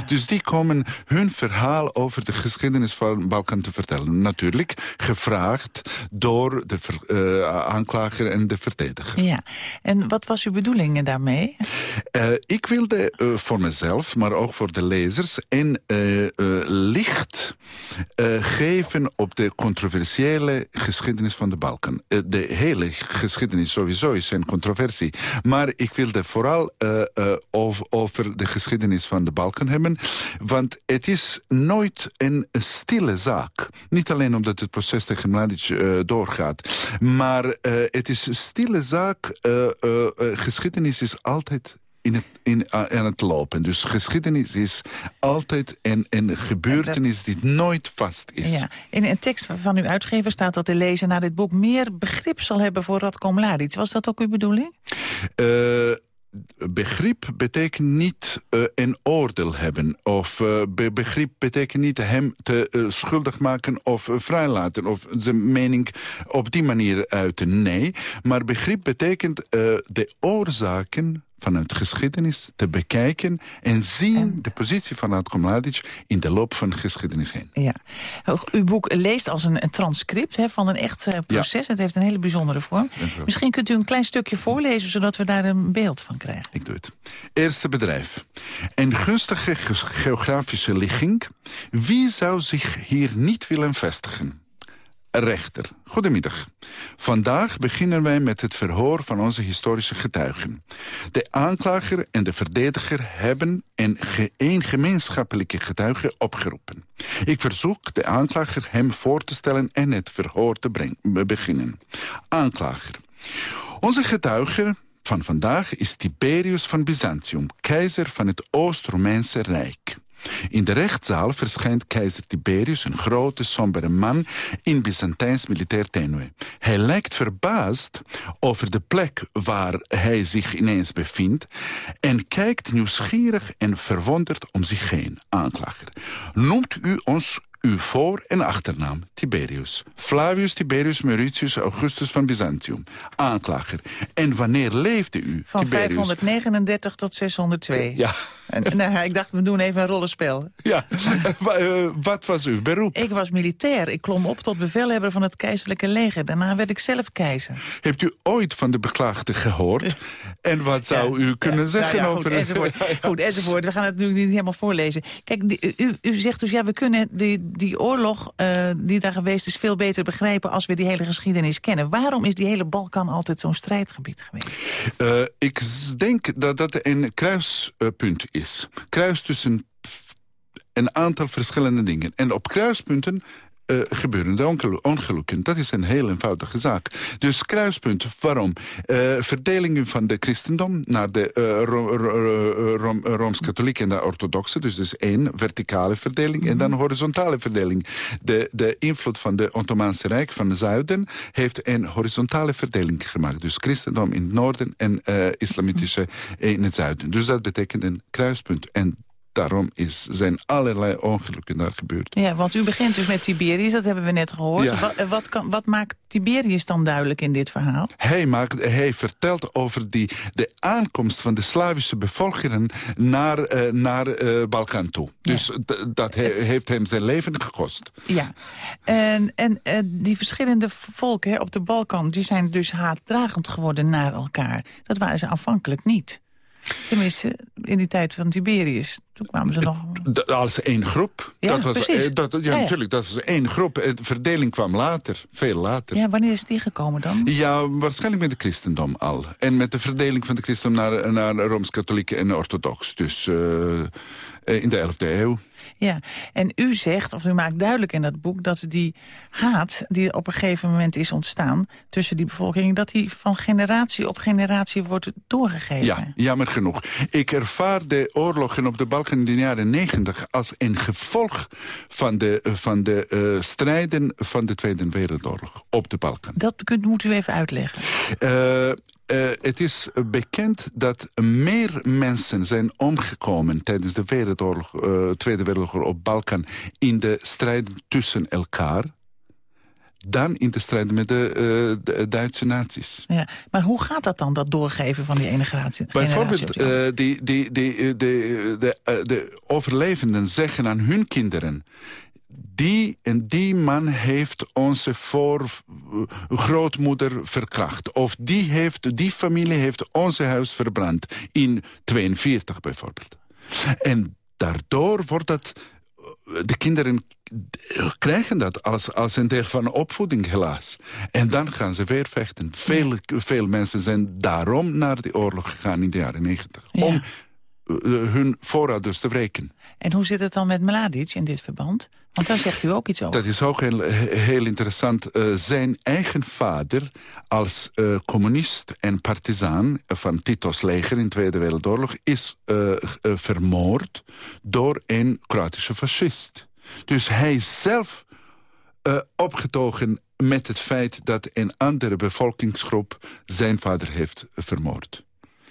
Dus die komen hun verhaal over de geschiedenis van Balkan te vertellen. Natuurlijk gevraagd door de uh, aanklager en de verdediger. Ja, en wat was uw bedoeling daarmee? Uh, ik wilde voor mezelf, maar ook voor de lezers... een licht geven op de controversiële geschiedenis van de Balkan. de hele geschiedenis sowieso is een controversie. Maar ik wilde vooral uh, uh, over, de geschiedenis van de Balkan hebben. Want het is nooit een stille zaak. Niet alleen omdat het proces tegen Mladic uh, doorgaat. Maar het is een stille zaak. geschiedenis is altijd in het, in, aan het lopen. Dus geschiedenis is altijd een, een gebeurtenis die nooit vast is. Ja. In een tekst van uw uitgever staat dat de lezer naar dit boek... meer begrip zal hebben voor Radko Mladic. Was dat ook uw bedoeling? Uh, begrip betekent niet uh, een oordeel hebben. Of uh, be begrip betekent niet hem te uh, schuldig maken of vrijlaten. Of zijn mening op die manier uiten. Nee, maar begrip betekent de oorzaken vanuit geschiedenis te bekijken... en zien de positie van Radko Mladic in de loop van de geschiedenis heen. Ja. Uw boek leest als een, een transcript hè, van een echt eh, proces. Het heeft een hele bijzondere vorm. Misschien kunt u een klein stukje voorlezen... zodat we daar een beeld van krijgen. Ik doe het. Eerste bedrijf. Een gunstige ge- geografische ligging. Wie zou zich hier niet willen vestigen? Rechter, goedemiddag. Vandaag beginnen wij met het verhoor van onze historische getuigen. De aanklager en de verdediger hebben een, ge een gemeenschappelijke getuige opgeroepen. Ik verzoek de aanklager hem voor te stellen en het verhoor te beginnen. Aanklager. Onze getuige van vandaag is Tiberius van Byzantium, keizer van het Oost-Romeinse Rijk. In de rechtszaal verschijnt keizer Tiberius, een grote, sombere man... in Byzantijns militair tenue. Hij lijkt verbaasd over de plek waar hij zich ineens bevindt... en kijkt nieuwsgierig en verwonderd om zich heen. Aanklager. Noemt u ons uw voor- en achternaam, Tiberius. Flavius Tiberius Mauritius Augustus van Byzantium. Aanklager. En wanneer leefde u, Van Tiberius? 539 tot 602. Ja. En, nou, ik dacht, we doen even een rollenspel. Ja, eh, wat was uw beroep? Ik was militair. Ik klom op tot bevelhebber van het keizerlijke leger. Daarna werd ik zelf keizer. Hebt u ooit van de beklaagde gehoord? En wat zou u kunnen Ja, zeggen nou ja, over... Goed, enzovoort. goed, enzovoort. We gaan het natuurlijk niet helemaal voorlezen. Kijk, u, u zegt dus, ja, we kunnen die, die oorlog eh, die daar geweest is... veel beter begrijpen als we die hele geschiedenis kennen. Waarom is die hele Balkan altijd zo'n strijdgebied geweest? Eh, ik denk dat dat een kruispunt is. Kruis tussen een aantal verschillende dingen. En op kruispunten eh, gebeuren de ongeluk- ongelukken. Dat is een heel eenvoudige zaak. Dus kruispunten, waarom? Eh, verdelingen van de christendom naar de Ro- Ro- Ro- Rom- Rooms-Katholiek en de orthodoxe. Dus dus één verticale verdeling en dan horizontale verdeling. De, de invloed van de Ottomaanse Rijk van het zuiden heeft een horizontale verdeling gemaakt. Dus christendom in het noorden en islamitische in het zuiden. Dus dat betekent een kruispunt. En daarom is, zijn allerlei ongelukken daar gebeurd. Ja, want u begint dus met Tiberius, dat hebben we net gehoord. Ja. Wat, eh, wat, kan, wat maakt Tiberius dan duidelijk in dit verhaal? Hij, maakt, hij vertelt over die, de aankomst van de Slavische bevolkingen naar, eh, naar eh, Balkan toe. Dus d- dat he- heeft hem zijn leven gekost. Ja, en, en die verschillende volken hè, op de Balkan... die zijn dus haatdragend geworden naar elkaar. Dat waren ze aanvankelijk niet. Tenminste, in die tijd van Tiberius. Toen kwamen ze nog... D- als één groep. Ja, dat was, precies. eh, dat, ja, natuurlijk. Dat was één groep. De verdeling kwam later, veel later. Ja, wanneer is die gekomen dan? Ja, waarschijnlijk met het christendom al. En met de verdeling van de christendom naar, naar Rooms-Katholiek en Orthodox. Dus eh, eh, in de 11e eeuw. Ja, en u zegt, of u maakt duidelijk in dat boek... dat die haat die op een gegeven moment is ontstaan... tussen die bevolking, dat die van generatie op generatie wordt doorgegeven. Ja, jammer genoeg. Ik ervaar de oorlogen op de Balkan in de jaren negentig... als een gevolg van de, van de eh, strijden van de Tweede Wereldoorlog op de Balkan. Dat kunt, moet u even uitleggen. Eh, eh, het is bekend dat meer mensen zijn omgekomen tijdens de Wereldoorlog, eh, Tweede Wereldoorlog op Balkan in de strijd tussen elkaar dan in de strijd met de, eh, de Duitse nazi's. Ja, maar hoe gaat dat dan, dat doorgeven van die ene generatie? Bijvoorbeeld, die die, die, die, de, de, de overlevenden zeggen aan hun kinderen... die en die man heeft onze voorgrootmoeder verkracht. Of die, heeft, die familie heeft onze huis verbrand. In 42 bijvoorbeeld. En daardoor wordt dat... De kinderen krijgen dat als, als een deel van opvoeding, helaas. En dan gaan ze weer vechten. Veel, veel mensen zijn daarom naar de oorlog gegaan in de jaren negentig. Om eh, hun voorouders te wreken. En hoe zit het dan met Mladic in dit verband? Want daar zegt u ook iets over. Dat is ook heel, heel interessant. Eh, zijn eigen vader als eh, communist en partizaan van Tito's leger in de Tweede Wereldoorlog... is eh, vermoord door een Kroatische fascist. Dus hij is zelf opgetogen met het feit dat een andere bevolkingsgroep zijn vader heeft vermoord.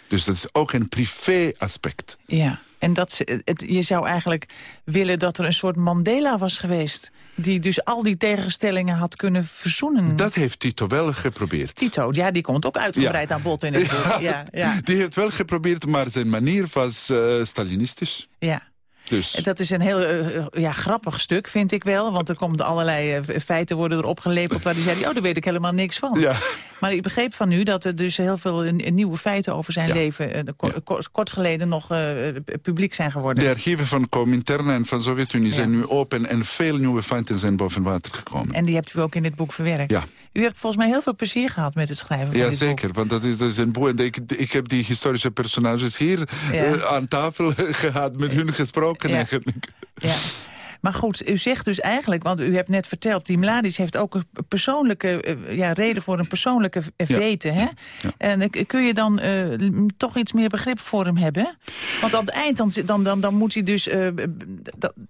Dus dat is ook een privé-aspect. Ja, en dat, het, je zou eigenlijk willen dat er een soort Mandela was geweest... Die dus al die tegenstellingen had kunnen verzoenen. Dat heeft Tito wel geprobeerd. Tito, ja, die komt ook uitgebreid Ja. aan bod in het boek. Ja, ja, Die heeft wel geprobeerd, maar zijn manier was eh, Stalinistisch. ja. Dus. Dat is een heel eh, ja, grappig stuk, vind ik wel. Want er komen allerlei eh, feiten worden erop gelepeld... waar die zeiden, oh, daar weet ik helemaal niks van. Ja. Maar ik begreep van u dat er dus heel veel nieuwe feiten over zijn leven... eh, ko- ko- kort geleden nog eh, publiek zijn geworden. De archieven van Comintern en van de Sovjet-Unie zijn nu open... en veel nieuwe feiten zijn boven water gekomen. En die hebt u ook in dit boek verwerkt. Ja. U hebt volgens mij heel veel plezier gehad met het schrijven van Ja, dit boek. zeker, want dat is, dat is een boek. En ik, ik heb die historische personages hier Ja. eh, aan tafel gehad, met hun gesproken Ja. eigenlijk. Ja. Maar goed, u zegt dus eigenlijk, want u hebt net verteld... die Mladic heeft ook een persoonlijke eh, ja, reden voor een persoonlijke Ja. weten. Hè? En eh, kun je dan eh, toch iets meer begrip voor hem hebben? Want aan het eind dan, dan, dan, dan moet hij dus...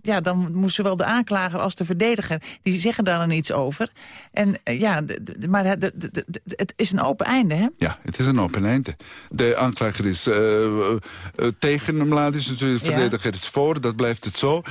ja, dan moet zowel de aanklager als de verdediger... die zeggen daar dan iets over. En ja, maar het, is een open einde, hè? Ja, het is een open einde. De aanklager is tegen Mladic, natuurlijk de verdediger is voor, dat blijft het zo.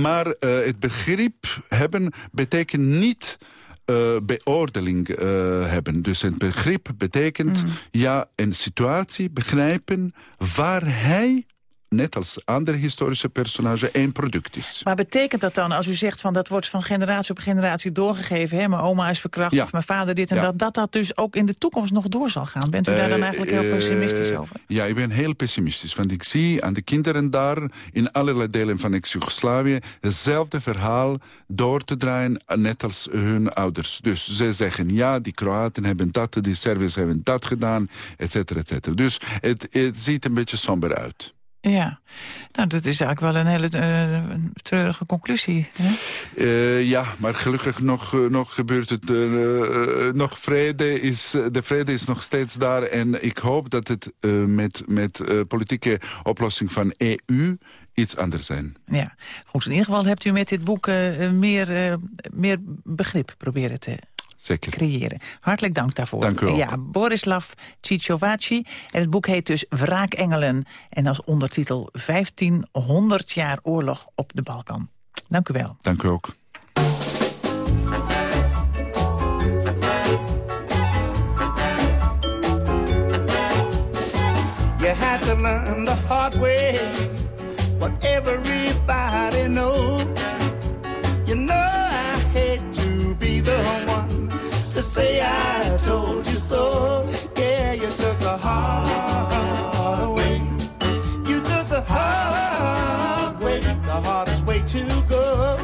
Maar het begrip hebben betekent niet... eh, beoordeling eh, hebben. Dus het begrip betekent Mm. ja, een situatie begrijpen waar hij, net als andere historische personage, een product is. Maar betekent dat dan, als u zegt van dat wordt van generatie op generatie doorgegeven... Hè, mijn oma is verkracht Ja. mijn vader dit en Ja. dat... dat dat dus ook in de toekomst nog door zal gaan? Bent u daar dan Eh, eigenlijk heel eh, pessimistisch over? Ja, ik ben heel pessimistisch. Want ik zie aan de kinderen daar, in allerlei delen van ex-Jugoslavië... hetzelfde verhaal door te draaien, net als hun ouders. Dus ze zeggen, ja, die Kroaten hebben dat, die Serviërs hebben dat gedaan, et cetera, et cetera. Dus het, het ziet een beetje somber uit. Ja, nou dat is eigenlijk wel een hele eh, treurige conclusie. Hè? Eh, ja, maar gelukkig nog, eh, nog gebeurt het. nog vrede is, de vrede is nog steeds daar. En ik hoop dat het met, met politieke oplossing van EU iets anders zijn. Ja, goed. In ieder geval hebt u met dit boek meer, meer begrip proberen te Zeker. creëren. Hartelijk dank daarvoor. Dank u ook. Ja, Borislav Ciciovaci. En het boek heet dus Wraakengelen. En als ondertitel 1500 jaar oorlog op de Balkan. Dank u wel. Dank u ook. You had to learn the hard way say I told you so. Yeah, you took the hard away. You took the hard way, the hardest way to go.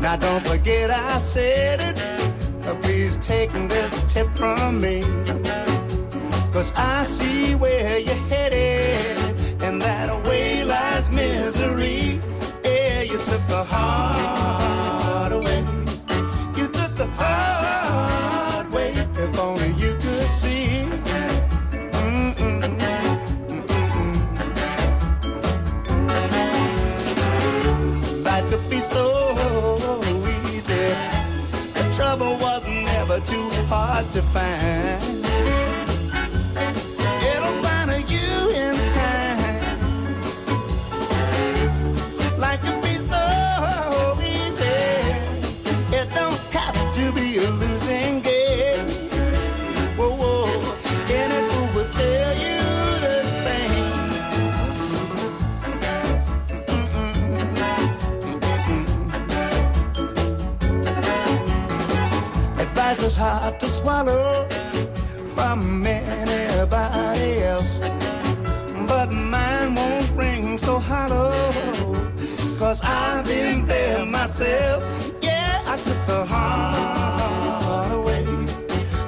Now don't forget I said it. Uh, Please take this tip from me. Cause I see where you're headed. To find. Advice is hard to swallow from anybody else. But mine won't ring so hollow. Cause I've been there myself. Yeah, I took the hard way.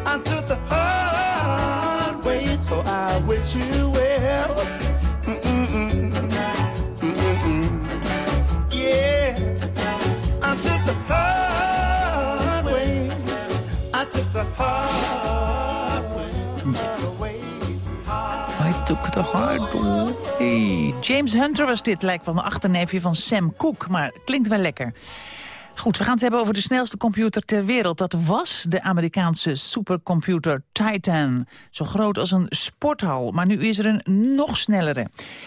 I took the hard way. So I Took the hard way. James Hunter was dit, lijkt wel een achterneefje van Sam Cooke, maar klinkt wel lekker. Goed, we gaan het hebben over de snelste computer ter wereld. Dat was de Amerikaanse supercomputer Titan. Zo groot als een sporthal. Maar nu is er een nog snellere.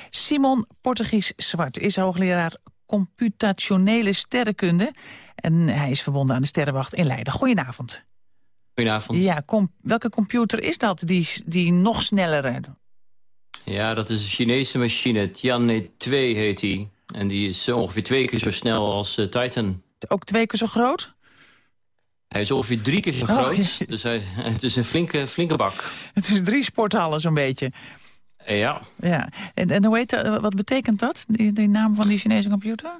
Simon Portugies Zwart is hoogleraar computationele sterrenkunde. En hij is verbonden aan de Sterrenwacht in Leiden. Goedenavond. Goedenavond. Ja, com welke computer is dat, die, die nog snellere? Ja, dat is een Chinese machine. Tianhe 2 heet die. En die is ongeveer twee keer zo snel als uh, Titan. Ook twee keer zo groot? Hij is ongeveer drie keer zo Oh, groot. ja. Dus hij, het is een flinke, flinke bak. Het is drie sporthallen zo'n beetje. Eh, ja, Ja. En, en hoe heet dat, wat betekent dat, die, die naam van die Chinese computer?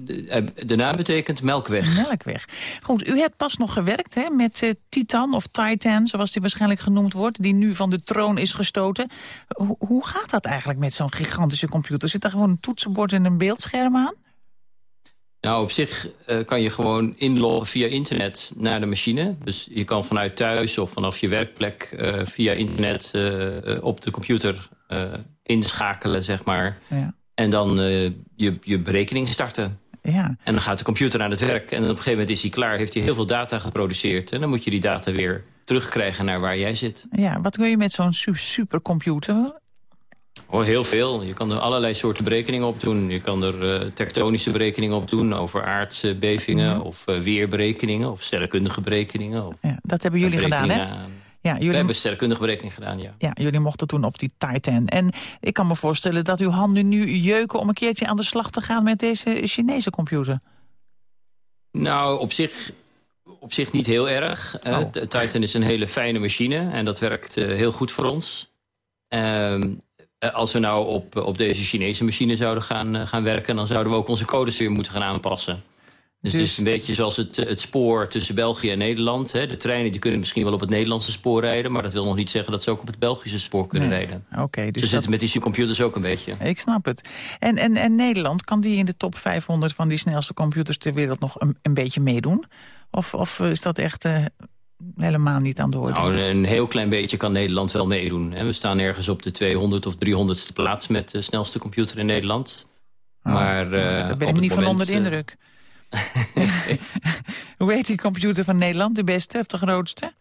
De, eh, de naam betekent melkweg. Melkweg. Goed, u hebt pas nog gewerkt hè, met eh, Titan of Titan, zoals die waarschijnlijk genoemd wordt, die nu van de troon is gestoten. Ho- hoe gaat dat eigenlijk met zo'n gigantische computer? Zit daar gewoon een toetsenbord en een beeldscherm aan? Nou, op zich eh, kan je gewoon inloggen via internet naar de machine. Dus je kan vanuit thuis of vanaf je werkplek via internet op de computer inschakelen, zeg maar. Ja. En dan je, je berekening starten. Ja. En dan gaat de computer aan het werk. En op een gegeven moment is hij klaar, heeft hij heel veel data geproduceerd. En dan moet je die data weer terugkrijgen naar waar jij zit. Ja, wat kun je met zo'n su- supercomputer? Oh, heel veel. Je kan er allerlei soorten berekeningen op doen. Je kan er eh, tektonische berekeningen op doen over aardbevingen... Of eh, weerberekeningen of sterrenkundige berekeningen. Of Ja, dat hebben jullie gedaan, hè? aan- Ja, We jullie, hebben sterrenkundige berekeningen gedaan, ja. ja, jullie mochten toen op die Titan. En ik kan me voorstellen dat uw handen nu jeuken om een keertje aan de slag te gaan met deze Chinese computer. Nou, op zich, op zich niet heel erg. Oh. de Titan is een hele fijne machine en dat werkt eh, heel goed voor ons. Ehm, eh, als we nou op, op deze Chinese machine zouden gaan, gaan werken... dan zouden we ook onze codes weer moeten gaan aanpassen. Dus, het is een beetje zoals het, het spoor tussen België en Nederland. Hè. De treinen die kunnen misschien wel op het Nederlandse spoor rijden... maar dat wil nog niet zeggen dat ze ook op het Belgische spoor kunnen Nee. rijden. Oké, dus Ze dat- zitten met die computers ook een beetje. Ik snap het. En, en, en Nederland, kan die in de top 500 van die snelste computers ter wereld nog een, een beetje meedoen? Of, of is dat echt eh, helemaal niet aan de orde? Nou, een heel klein beetje kan Nederland wel meedoen. hè. We staan ergens op de 200 of 300ste plaats met de snelste computer in Nederland. maar eh, Daar ben ik niet van onder de eh, indruk. Hoe heet die computer van Nederland? De beste of de grootste?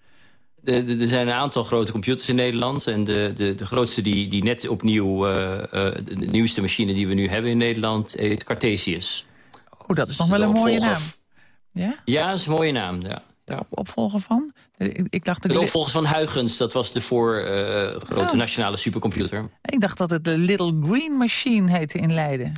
de- de- Er zijn een aantal grote computers in Nederland. En de, de, de grootste die, die net opnieuw... eh, eh, de, de nieuwste machine die we nu hebben in Nederland... heet Cartesius. Oh, dat is nog wel een de mooie naam. Ja? Ja, dat is een mooie naam. Ja. ja. Opvolger van? Ik, dacht, De de, opvolger van Huygens, dat was de voor eh, grote Oh. nationale supercomputer. ik dacht dat het de Little Green Machine heette in Leiden.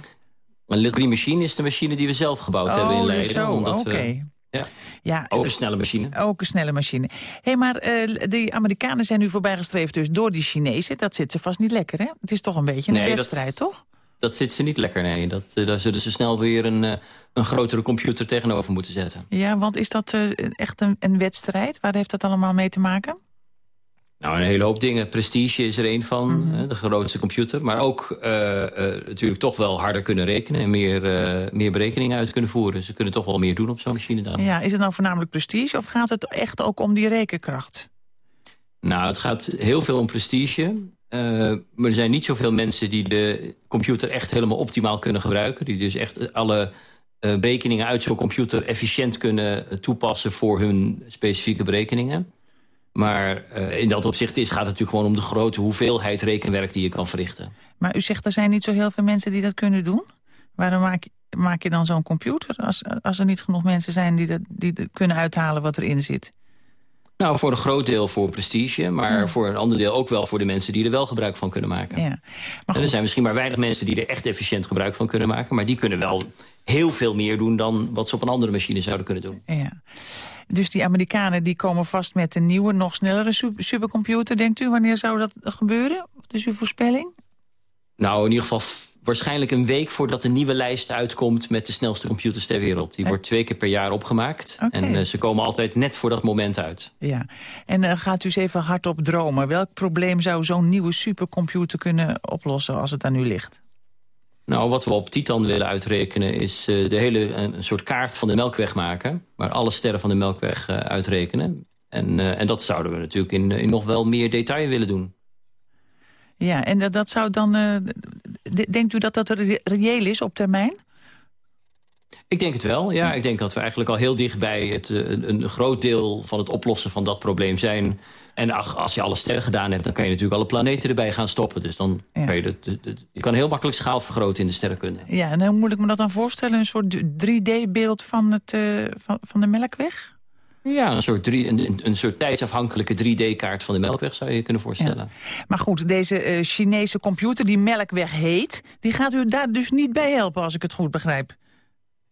Een Little Green Machine is de machine die we zelf gebouwd hebben in Oh, dus Leiden. zo, omdat oké. we, ja, Ja, ook een snelle machine. Ook een snelle machine. Hé, hey, maar eh die Amerikanen zijn nu voorbijgestreefd dus door die Chinezen. Dat zit ze vast niet lekker, hè? Het is toch een beetje een Nee, wedstrijd, toch? Dat zit ze niet lekker, nee. Dat, eh, daar zullen ze snel weer een, eh, een grotere computer tegenover moeten zetten. Ja, want is dat eh, echt een, een wedstrijd? Waar heeft dat allemaal mee te maken? Nou, een hele hoop dingen. Prestige is er een van, Mhm. de grootste computer. Maar ook eh, eh, natuurlijk toch wel harder kunnen rekenen... en meer, meer berekeningen uit kunnen voeren. Ze kunnen toch wel meer doen op zo'n machine dan. Ja, is het nou voornamelijk prestige of gaat het echt ook om die rekenkracht? Nou, het gaat heel veel om prestige. maar er zijn niet zoveel mensen die de computer echt helemaal optimaal kunnen gebruiken. Die dus echt alle berekeningen uit zo'n computer efficiënt kunnen toepassen voor hun specifieke berekeningen. Maar eh, in dat opzicht is, gaat het natuurlijk gewoon om de grote hoeveelheid rekenwerk die je kan verrichten. Maar u zegt er zijn niet zo heel veel mensen die dat kunnen doen. Waarom maak, je- maak je dan zo'n computer als, als er niet genoeg mensen zijn die, dat, die dat kunnen uithalen wat erin zit? Nou, voor een groot deel voor prestige, maar Ja. voor een ander deel ook wel voor de mensen die er wel gebruik van kunnen maken. Ja. En er zijn misschien maar weinig mensen die er echt efficiënt gebruik van kunnen maken, maar die kunnen wel heel veel meer doen dan wat ze op een andere machine zouden kunnen doen. Ja. Dus die Amerikanen die komen vast met een nieuwe, nog snellere su- supercomputer. Denkt u, wanneer zou dat gebeuren? Wat is uw voorspelling? Nou, in ieder geval waarschijnlijk een week voordat de nieuwe lijst uitkomt met de snelste computers ter wereld. Die wordt twee keer per jaar opgemaakt. En eh, ze komen altijd net voor dat moment uit. Ja. En eh, gaat u eens even hardop dromen. Welk probleem zou zo'n nieuwe supercomputer kunnen oplossen als het aan u ligt? Nou, wat we op Titan willen uitrekenen is eh, de hele, een, soort kaart van de Melkweg maken. Waar alle sterren van de Melkweg eh, uitrekenen. En, eh, en dat zouden we natuurlijk in, in nog wel meer detail willen doen. Ja, en dat, dat zou dan... denkt u dat dat re- reëel is op termijn? Ik denk het wel, ja. Ik denk dat we eigenlijk al heel dichtbij het, eh, een, een groot deel van het oplossen van dat probleem zijn. En ach, als je alle sterren gedaan hebt, dan kan je natuurlijk alle planeten erbij gaan stoppen. Dus dan kan je, de, de- de- je kan heel makkelijk schaal vergroten in de sterrenkunde. Ja, en hoe moet ik me dat dan voorstellen? Een soort 3D-beeld van, het, eh, van, van de Melkweg? Ja, een soort, drie, een, een- een soort tijdsafhankelijke 3D-kaart van de Melkweg zou je je kunnen voorstellen. Maar goed, deze eh, Chinese computer die Melkweg heet... die gaat u daar dus niet bij helpen, als ik het goed begrijp.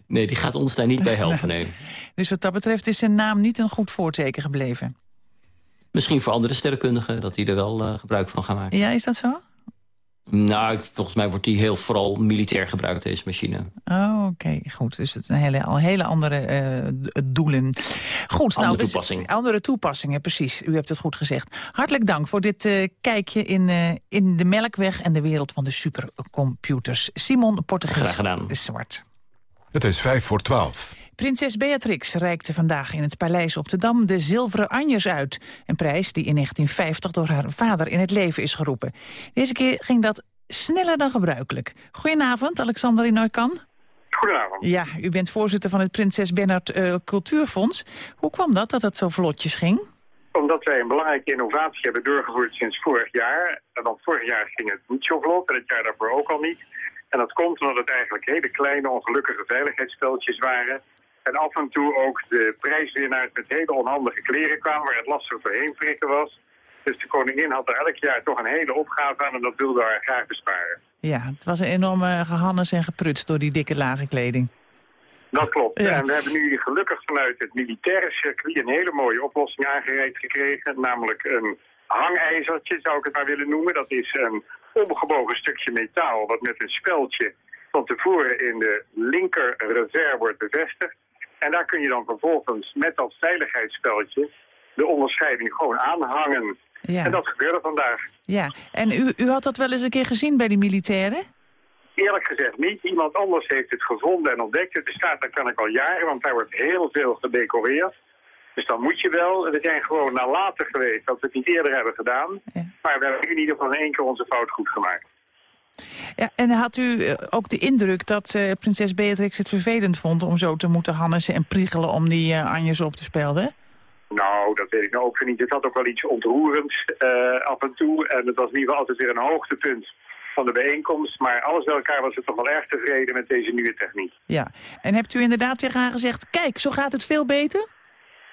Nee, die gaat ons daar niet bij helpen, nee. Dus wat dat betreft is zijn naam niet een goed voorteken gebleven. Misschien voor andere sterrenkundigen dat die er wel eh, gebruik van gaan maken. Ja, is dat zo? Nou, ik- volgens mij wordt die heel vooral militair gebruikt, deze machine. Oh, oké, goed. Dus het zijn hele, al hele andere eh, doelen. Goed, Andere nou, dus- toepassingen. andere toepassingen, precies. U hebt het goed gezegd. Hartelijk dank voor dit eh, kijkje in, in de Melkweg... en de wereld van de supercomputers. Simon Portugees Graag gedaan. Zwart. Het is vijf voor twaalf. Prinses Beatrix reikte vandaag in het paleis op de Dam de Zilveren Anjes uit. Een prijs die in 1950 door haar vader in het leven is geroepen. Deze keer ging dat sneller dan gebruikelijk. Goedenavond, Alexander Inoykan. Goedenavond. Ja, u bent voorzitter van het Prinses Bernhard eh, Cultuurfonds. Hoe kwam dat, dat dat zo vlotjes ging? Omdat wij een belangrijke innovatie hebben doorgevoerd sinds vorig jaar. En Want vorig jaar ging het niet zo vlot en het jaar daarvoor ook al niet. En dat komt omdat het eigenlijk hele kleine ongelukkige veiligheidsspeltjes waren. En af en toe ook de prijswinnaars met hele onhandige kleren kwamen waar het lastig doorheen prikken was. Dus de koningin had er elk jaar toch een hele opgave aan en dat wilde haar graag besparen. Ja, het was een enorme gehannes en gepruts door die dikke lage kleding. Dat klopt. En we hebben nu gelukkig vanuit het militaire circuit een hele mooie oplossing aangereikt gekregen. Namelijk een hangijzertje, zou ik het maar willen noemen. Dat is een omgebogen stukje metaal wat met een speldje van tevoren in de linker revers wordt bevestigd. En daar kun je dan vervolgens met dat veiligheidsspeltje de onderscheiding gewoon aanhangen. Ja. En dat gebeurde vandaag. Ja, en u, u had dat wel eens een keer gezien bij die militairen? Eerlijk gezegd niet. Iemand anders heeft het gevonden en ontdekt. Het bestaat, daar kan ik al jaren, want daar wordt heel veel gedecoreerd. Dus dan moet je wel. We zijn gewoon nalatig geweest dat we het niet eerder hebben gedaan. Maar we hebben in ieder geval in één keer onze fout goed gemaakt. Ja, en had u eh, ook de indruk dat eh, prinses Beatrix het vervelend vond... om zo te moeten hannessen en priegelen om die eh, Anjes op te spelden? Nou, dat weet ik nou ook niet. Het had ook wel iets ontroerends af en toe. En het was in ieder geval altijd weer een hoogtepunt van de bijeenkomst. Maar alles bij elkaar was het toch wel erg tevreden met deze nieuwe techniek. Ja, en hebt u inderdaad tegen haar gezegd... kijk, zo gaat het veel beter?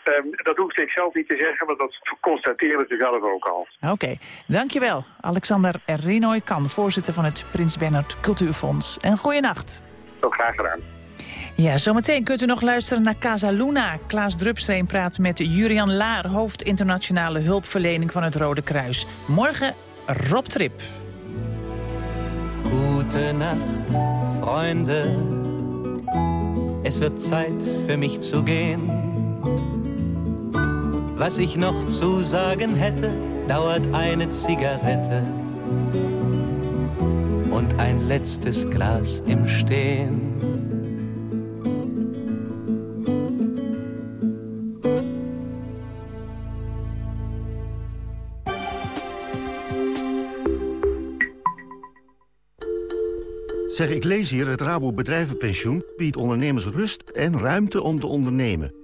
Ehm, dat hoefde ik zelf niet te zeggen, want dat constateerde ze zelf ook al. Oké, dankjewel. Alexander Rinoy Kan, voorzitter van het Prins Bernhard Cultuurfonds. En goeienacht. Ook graag gedaan. Ja, zometeen kunt u nog luisteren naar Casa Luna. Klaas Drupsteen praat met Jurian Laar, hoofd internationale hulpverlening van het Rode Kruis. Morgen Rob Trip. Gute Nacht, Freunde. Es wird Zeit für mich zu gehen. Was ich noch zu sagen hätte, dauert eine Zigarette und ein letztes Glas im Stehen. Zeg, ik lees hier, het Rabo Bedrijvenpensioen biedt ondernemers rust en ruimte om te ondernemen.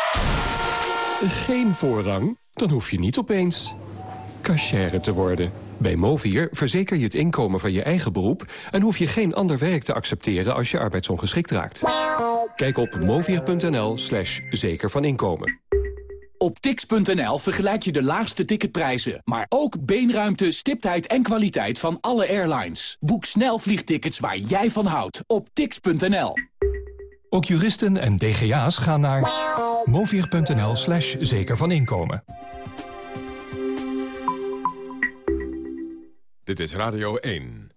geen voorrang, dan hoef je niet opeens cashier te worden. Bij Movier verzeker je het inkomen van je eigen beroep... en hoef je geen ander werk te accepteren als je arbeidsongeschikt raakt. Kijk op movier.nl slash zeker van inkomen. Op tix.nl vergelijk je de laagste ticketprijzen, maar ook beenruimte, stiptheid en kwaliteit van alle airlines. Boek snel vliegtickets waar jij van houdt op tix.nl. Ook juristen en DGA's gaan naar movier.nl slash zeker van inkomen. Dit is Radio 1.